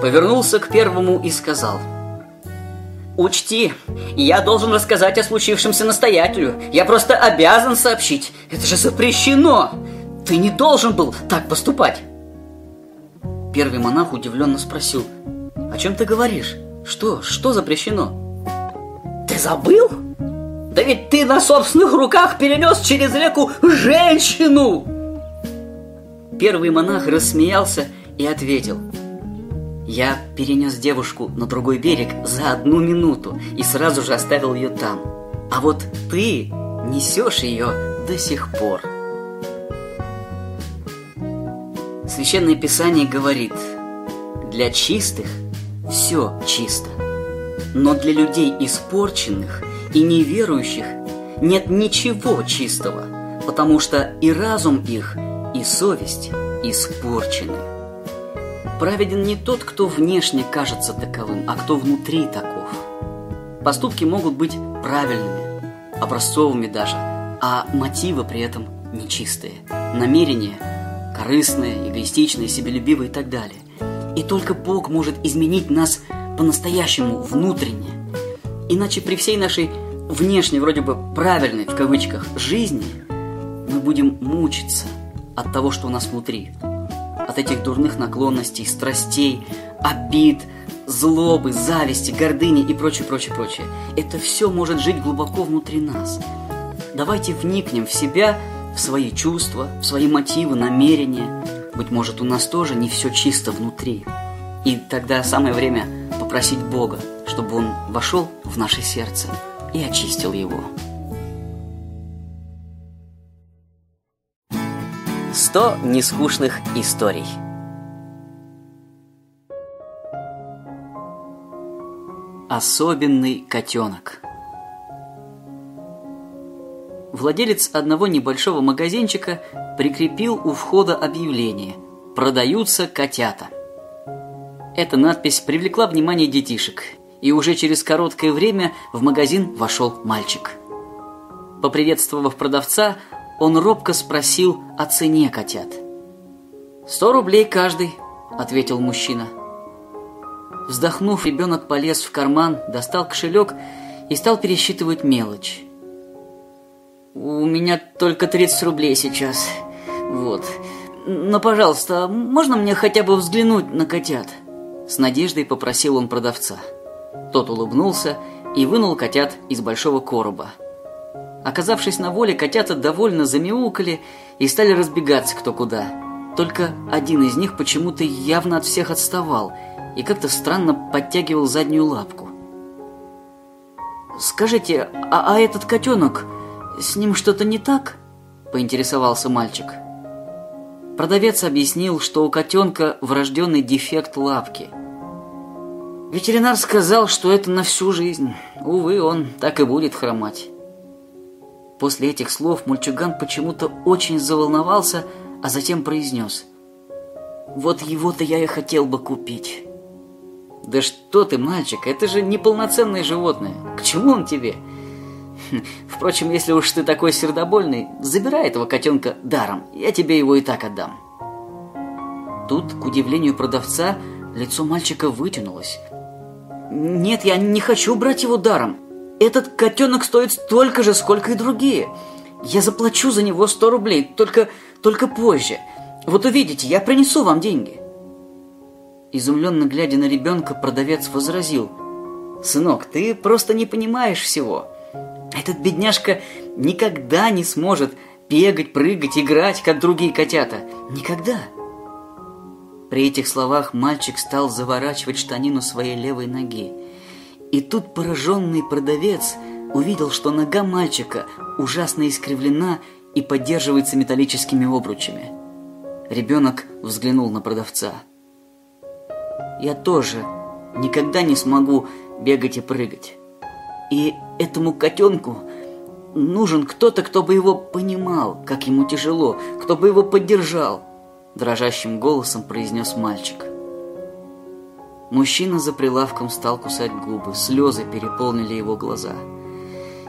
повернулся к первому и сказал «Учти, я должен рассказать о случившемся настоятелю. Я просто обязан сообщить. Это же запрещено!» Ты не должен был так поступать. Первый монах удивленно спросил, о чем ты говоришь? Что? Что запрещено? Ты забыл? Да ведь ты на собственных руках перенес через реку женщину! Первый монах рассмеялся и ответил. Я перенес девушку на другой берег за одну минуту и сразу же оставил ее там. А вот ты несешь ее до сих пор. Священное Писание говорит, для чистых все чисто, но для людей испорченных и неверующих нет ничего чистого, потому что и разум их, и совесть испорчены. Праведен не тот, кто внешне кажется таковым, а кто внутри таков. Поступки могут быть правильными, образцовыми даже, а мотивы при этом нечистые. Намерения корыстные, эгоистичные, себелюбивые и так далее. И только Бог может изменить нас по-настоящему внутренне. Иначе при всей нашей внешней, вроде бы правильной, в кавычках, жизни, мы будем мучиться от того, что у нас внутри. От этих дурных наклонностей, страстей, обид, злобы, зависти, гордыни и прочее, прочее, прочее. Это все может жить глубоко внутри нас. Давайте вникнем в себя, в свои чувства, в свои мотивы, намерения. Быть может, у нас тоже не все чисто внутри. И тогда самое время попросить Бога, чтобы Он вошел в наше сердце и очистил его. Сто нескучных историй. Особенный котенок. Владелец одного небольшого магазинчика прикрепил у входа объявление «Продаются котята». Эта надпись привлекла внимание детишек, и уже через короткое время в магазин вошел мальчик. Поприветствовав продавца, он робко спросил о цене котят. «Сто рублей каждый», — ответил мужчина. Вздохнув, ребенок полез в карман, достал кошелек и стал пересчитывать мелочь. «У меня только 30 рублей сейчас. Вот. Но, пожалуйста, можно мне хотя бы взглянуть на котят?» С надеждой попросил он продавца. Тот улыбнулся и вынул котят из большого короба. Оказавшись на воле, котята довольно замяукали и стали разбегаться кто куда. Только один из них почему-то явно от всех отставал и как-то странно подтягивал заднюю лапку. «Скажите, а, а этот котенок, с ним что-то не так?» – поинтересовался мальчик. Продавец объяснил, что у котенка врожденный дефект лапки. Ветеринар сказал, что это на всю жизнь. Увы, он так и будет хромать. После этих слов мальчуган почему-то очень заволновался, а затем произнес. «Вот его-то я и хотел бы купить». «Да что ты, мальчик, это же неполноценное животное. К чему он тебе?» Впрочем, если уж ты такой сердобольный, забирай этого котенка даром, я тебе его и так отдам. Тут, к удивлению продавца, лицо мальчика вытянулось. Нет, я не хочу брать его даром. Этот котенок стоит столько же, сколько и другие. Я заплачу за него сто рублей, только, только позже. Вот увидите, я принесу вам деньги. Изумленно глядя на ребенка, продавец возразил. «Сынок, ты просто не понимаешь всего. Этот бедняжка никогда не сможет бегать, прыгать, играть, как другие котята. Никогда. При этих словах мальчик стал заворачивать штанину своей левой ноги. И тут пораженный продавец увидел, что нога мальчика ужасно искривлена и поддерживается металлическими обручами. Ребенок взглянул на продавца. «Я тоже никогда не смогу бегать и прыгать. И этому котенку нужен кто-то, кто бы его понимал, как ему тяжело, кто бы его поддержал, дрожащим голосом произнес мальчик. Мужчина за прилавком стал кусать губы, слезы переполнили его глаза.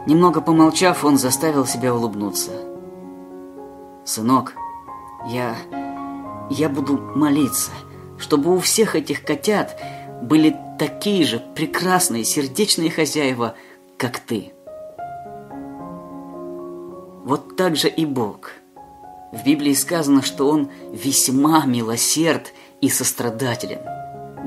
Немного помолчав, он заставил себя улыбнуться. «Сынок, я... я буду молиться, чтобы у всех этих котят были такие же прекрасные сердечные хозяева, как ты. Вот так же и Бог. В Библии сказано, что Он весьма милосерд и сострадателен.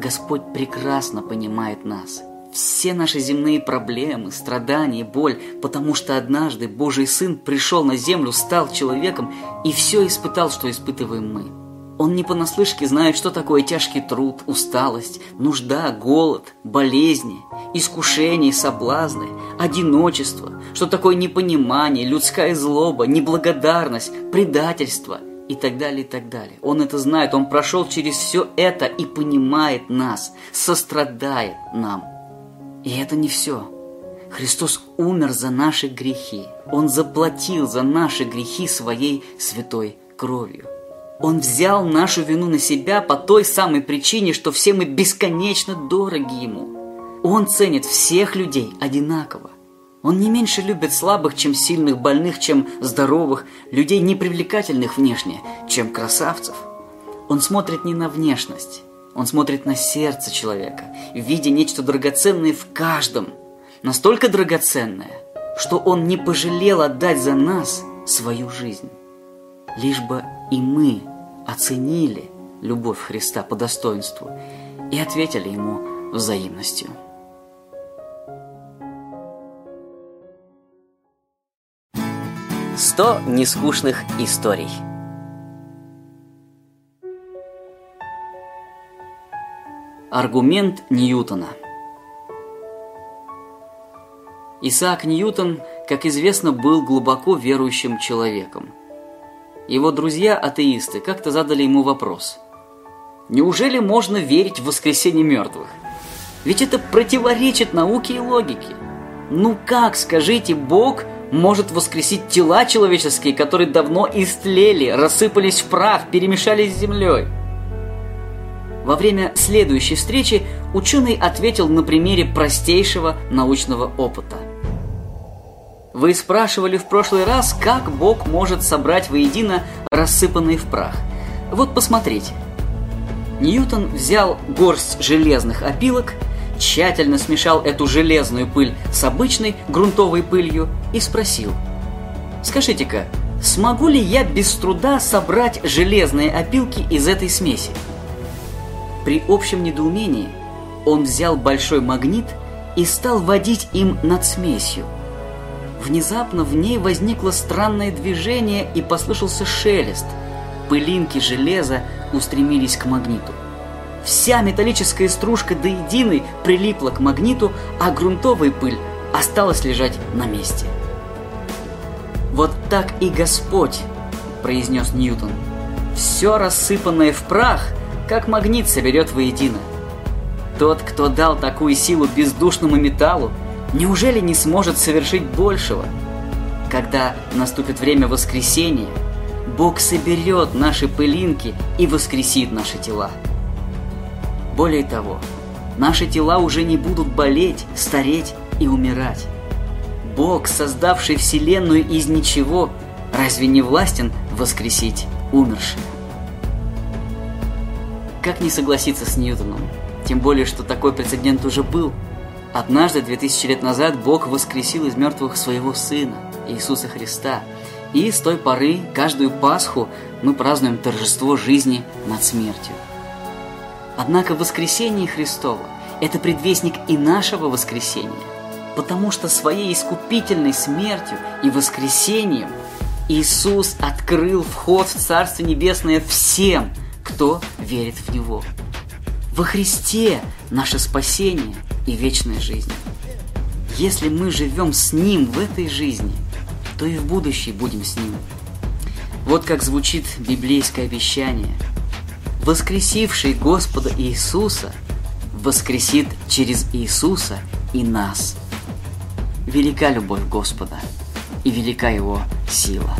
Господь прекрасно понимает нас. Все наши земные проблемы, страдания, боль, потому что однажды Божий Сын пришел на землю, стал человеком и все испытал, что испытываем мы. Он не понаслышке знает, что такое тяжкий труд, усталость, нужда, голод, болезни, искушения, соблазны, одиночество, что такое непонимание, людская злоба, неблагодарность, предательство и так далее, и так далее. Он это знает, он прошел через все это и понимает нас, сострадает нам. И это не все. Христос умер за наши грехи. Он заплатил за наши грехи своей святой кровью. Он взял нашу вину на себя по той самой причине, что все мы бесконечно дороги Ему. Он ценит всех людей одинаково. Он не меньше любит слабых, чем сильных, больных, чем здоровых, людей непривлекательных внешне, чем красавцев. Он смотрит не на внешность, он смотрит на сердце человека, видя нечто драгоценное в каждом, настолько драгоценное, что он не пожалел отдать за нас свою жизнь. Лишь бы и мы оценили любовь Христа по достоинству и ответили Ему взаимностью. Сто нескучных историй. Аргумент Ньютона Исаак Ньютон, как известно, был глубоко верующим человеком – его друзья-атеисты как-то задали ему вопрос. Неужели можно верить в воскресение мертвых? Ведь это противоречит науке и логике. Ну как, скажите, Бог может воскресить тела человеческие, которые давно истлели, рассыпались в прах, перемешались с землей? Во время следующей встречи ученый ответил на примере простейшего научного опыта – вы спрашивали в прошлый раз, как Бог может собрать воедино рассыпанные в прах. Вот посмотрите. Ньютон взял горсть железных опилок, тщательно смешал эту железную пыль с обычной грунтовой пылью и спросил. «Скажите-ка, смогу ли я без труда собрать железные опилки из этой смеси?» При общем недоумении он взял большой магнит и стал водить им над смесью – Внезапно в ней возникло странное движение и послышался шелест. Пылинки железа устремились к магниту. Вся металлическая стружка до единой прилипла к магниту, а грунтовая пыль осталась лежать на месте. «Вот так и Господь», – произнес Ньютон, – «все рассыпанное в прах, как магнит соберет воедино. Тот, кто дал такую силу бездушному металлу, Неужели не сможет совершить большего? Когда наступит время воскресения, Бог соберет наши пылинки и воскресит наши тела. Более того, наши тела уже не будут болеть, стареть и умирать. Бог, создавший Вселенную из ничего, разве не властен воскресить умерших? Как не согласиться с Ньютоном? Тем более, что такой прецедент уже был – Однажды, 2000 лет назад, Бог воскресил из мертвых своего Сына, Иисуса Христа. И с той поры, каждую Пасху, мы празднуем торжество жизни над смертью. Однако воскресение Христово – это предвестник и нашего воскресения, потому что своей искупительной смертью и воскресением Иисус открыл вход в Царство Небесное всем, кто верит в Него. Во Христе наше спасение – и вечной жизни. Если мы живем с Ним в этой жизни, то и в будущей будем с Ним. Вот как звучит библейское обещание. Воскресивший Господа Иисуса воскресит через Иисуса и нас. Велика любовь Господа и велика Его сила.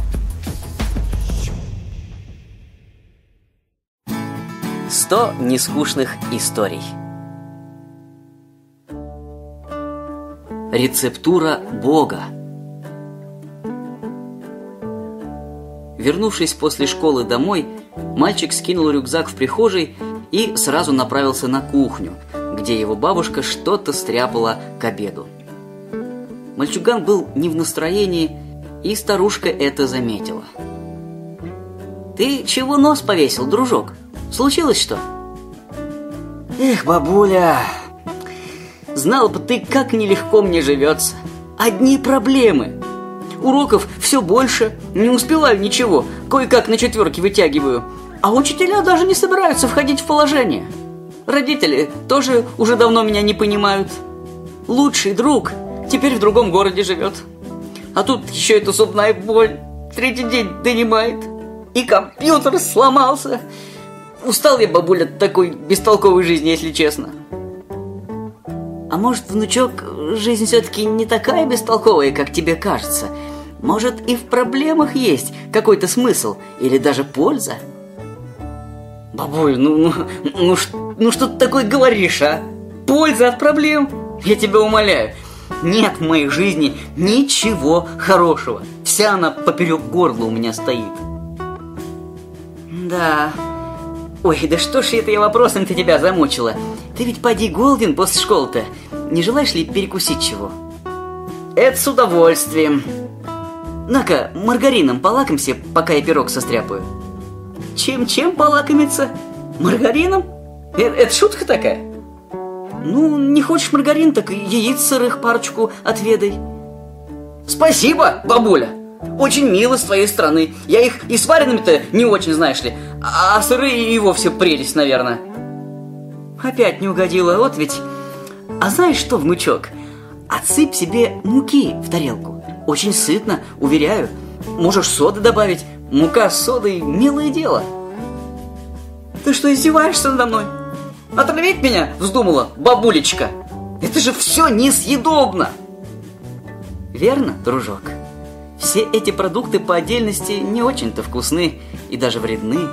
Сто нескучных историй – Рецептура Бога. Вернувшись после школы домой, мальчик скинул рюкзак в прихожей и сразу направился на кухню, где его бабушка что-то стряпала к обеду. Мальчуган был не в настроении, и старушка это заметила. Ты чего нос повесил, дружок? Случилось что? Эх, бабуля, знал бы ты, как нелегко мне живется. Одни проблемы. Уроков все больше, не успеваю ничего, кое-как на четверке вытягиваю. А учителя даже не собираются входить в положение. Родители тоже уже давно меня не понимают. Лучший друг теперь в другом городе живет. А тут еще эта зубная боль третий день донимает. И компьютер сломался. Устал я, бабуля, от такой бестолковой жизни, если честно. А может, внучок, жизнь все-таки не такая бестолковая, как тебе кажется? Может, и в проблемах есть какой-то смысл или даже польза? Бабуль, ну, ну, ну, ну что ты такое говоришь, а? Польза от проблем? Я тебя умоляю. Нет в моей жизни ничего хорошего. Вся она поперек горла у меня стоит. Да. Ой, да что ж это я вопросом-то тебя замучила? Ты ведь поди голден после школы-то. Не желаешь ли перекусить чего? Это с удовольствием. На-ка, маргарином полакомься, пока я пирог состряпаю. Чем-чем полакомиться? Маргарином? Это, это шутка такая? Ну, не хочешь маргарин, так яиц сырых парочку отведай. Спасибо, бабуля. Очень мило с твоей стороны. Я их и сваренными-то не очень, знаешь ли. А сырые и вовсе прелесть, наверное. Опять не угодила, вот ведь... А знаешь что, внучок? Отсыпь себе муки в тарелку. Очень сытно, уверяю. Можешь соды добавить. Мука с содой – милое дело. Ты что, издеваешься надо мной? Отравить меня вздумала бабулечка? Это же все несъедобно! Верно, дружок? Все эти продукты по отдельности не очень-то вкусны и даже вредны,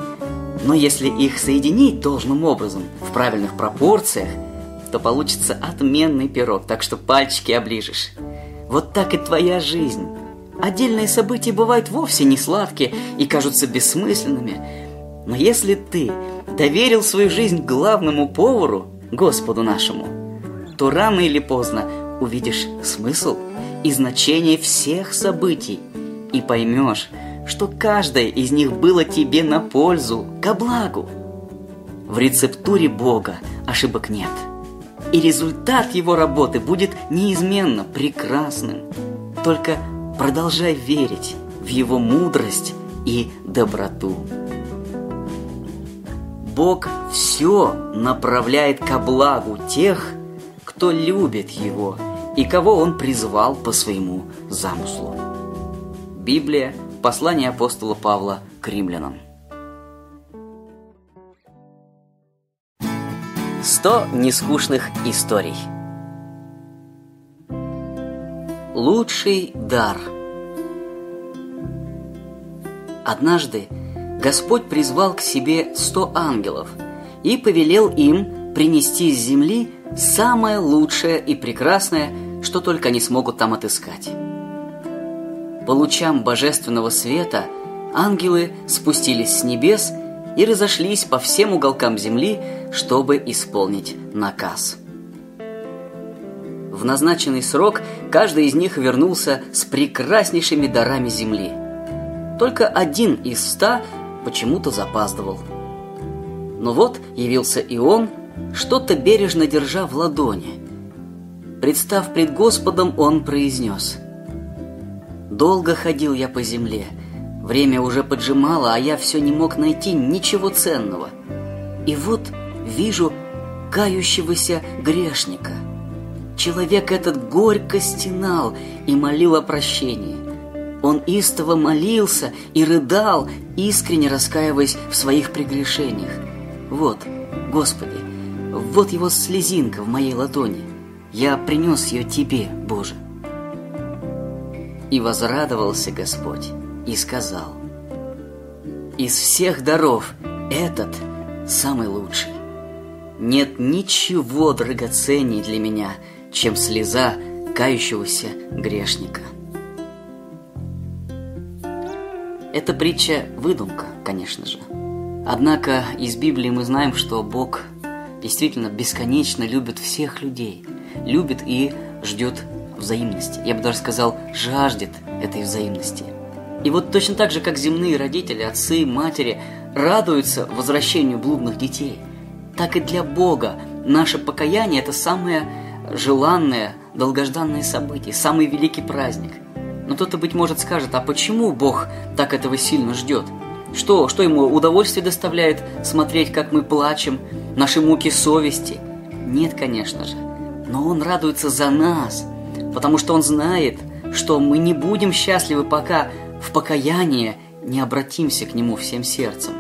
но если их соединить должным образом, в правильных пропорциях, то получится отменный пирог, так что пальчики оближешь. Вот так и твоя жизнь. Отдельные события бывают вовсе не сладкие и кажутся бессмысленными. Но если ты доверил свою жизнь главному повару, Господу нашему, то рано или поздно увидишь смысл и значение всех событий и поймешь, что каждое из них было тебе на пользу, ко благу. В рецептуре Бога ошибок нет. И результат его работы будет неизменно прекрасным. Только продолжай верить в его мудрость и доброту. Бог все направляет ко благу тех, кто любит Его и кого Он призвал по своему замыслу. Библия, послание апостола Павла к римлянам. Сто нескучных историй. Лучший дар. Однажды Господь призвал к себе сто ангелов и повелел им принести с земли самое лучшее и прекрасное, что только они смогут там отыскать. По лучам божественного света ангелы спустились с небес и разошлись по всем уголкам земли, чтобы исполнить наказ. В назначенный срок каждый из них вернулся с прекраснейшими дарами земли. Только один из ста почему-то запаздывал. Но вот явился и он, что-то бережно держа в ладони. Представ пред Господом, он произнес. «Долго ходил я по земле, время уже поджимало, а я все не мог найти ничего ценного. И вот вижу кающегося грешника. Человек этот горько стенал и молил о прощении. Он истово молился и рыдал, искренне раскаиваясь в своих прегрешениях. Вот, Господи, вот его слезинка в моей ладони. Я принес ее Тебе, Боже. И возрадовался Господь и сказал, «Из всех даров этот самый лучший. Нет ничего драгоценней для меня, чем слеза кающегося грешника». Эта притча – выдумка, конечно же. Однако из Библии мы знаем, что Бог действительно бесконечно любит всех людей. Любит и ждет взаимности. Я бы даже сказал, жаждет этой взаимности. И вот точно так же, как земные родители, отцы, матери радуются возвращению блудных детей, так и для Бога наше покаяние – это самое желанное, долгожданное событие, самый великий праздник. Но кто-то, быть может, скажет, а почему Бог так этого сильно ждет? Что, что ему удовольствие доставляет смотреть, как мы плачем, наши муки совести? Нет, конечно же. Но он радуется за нас, потому что он знает, что мы не будем счастливы, пока в покаянии не обратимся к нему всем сердцем.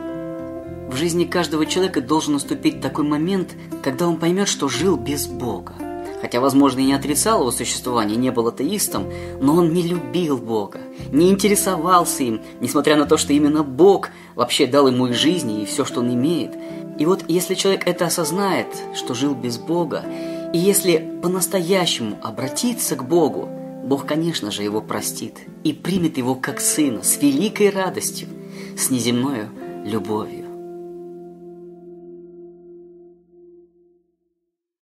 В жизни каждого человека должен наступить такой момент, когда он поймет, что жил без Бога. Хотя, возможно, и не отрицал его существование, не был атеистом, но он не любил Бога, не интересовался им, несмотря на то, что именно Бог вообще дал ему и жизнь, и все, что он имеет. И вот если человек это осознает, что жил без Бога, и если по-настоящему обратиться к Богу, Бог, конечно же, его простит и примет его как сына с великой радостью, с неземной любовью.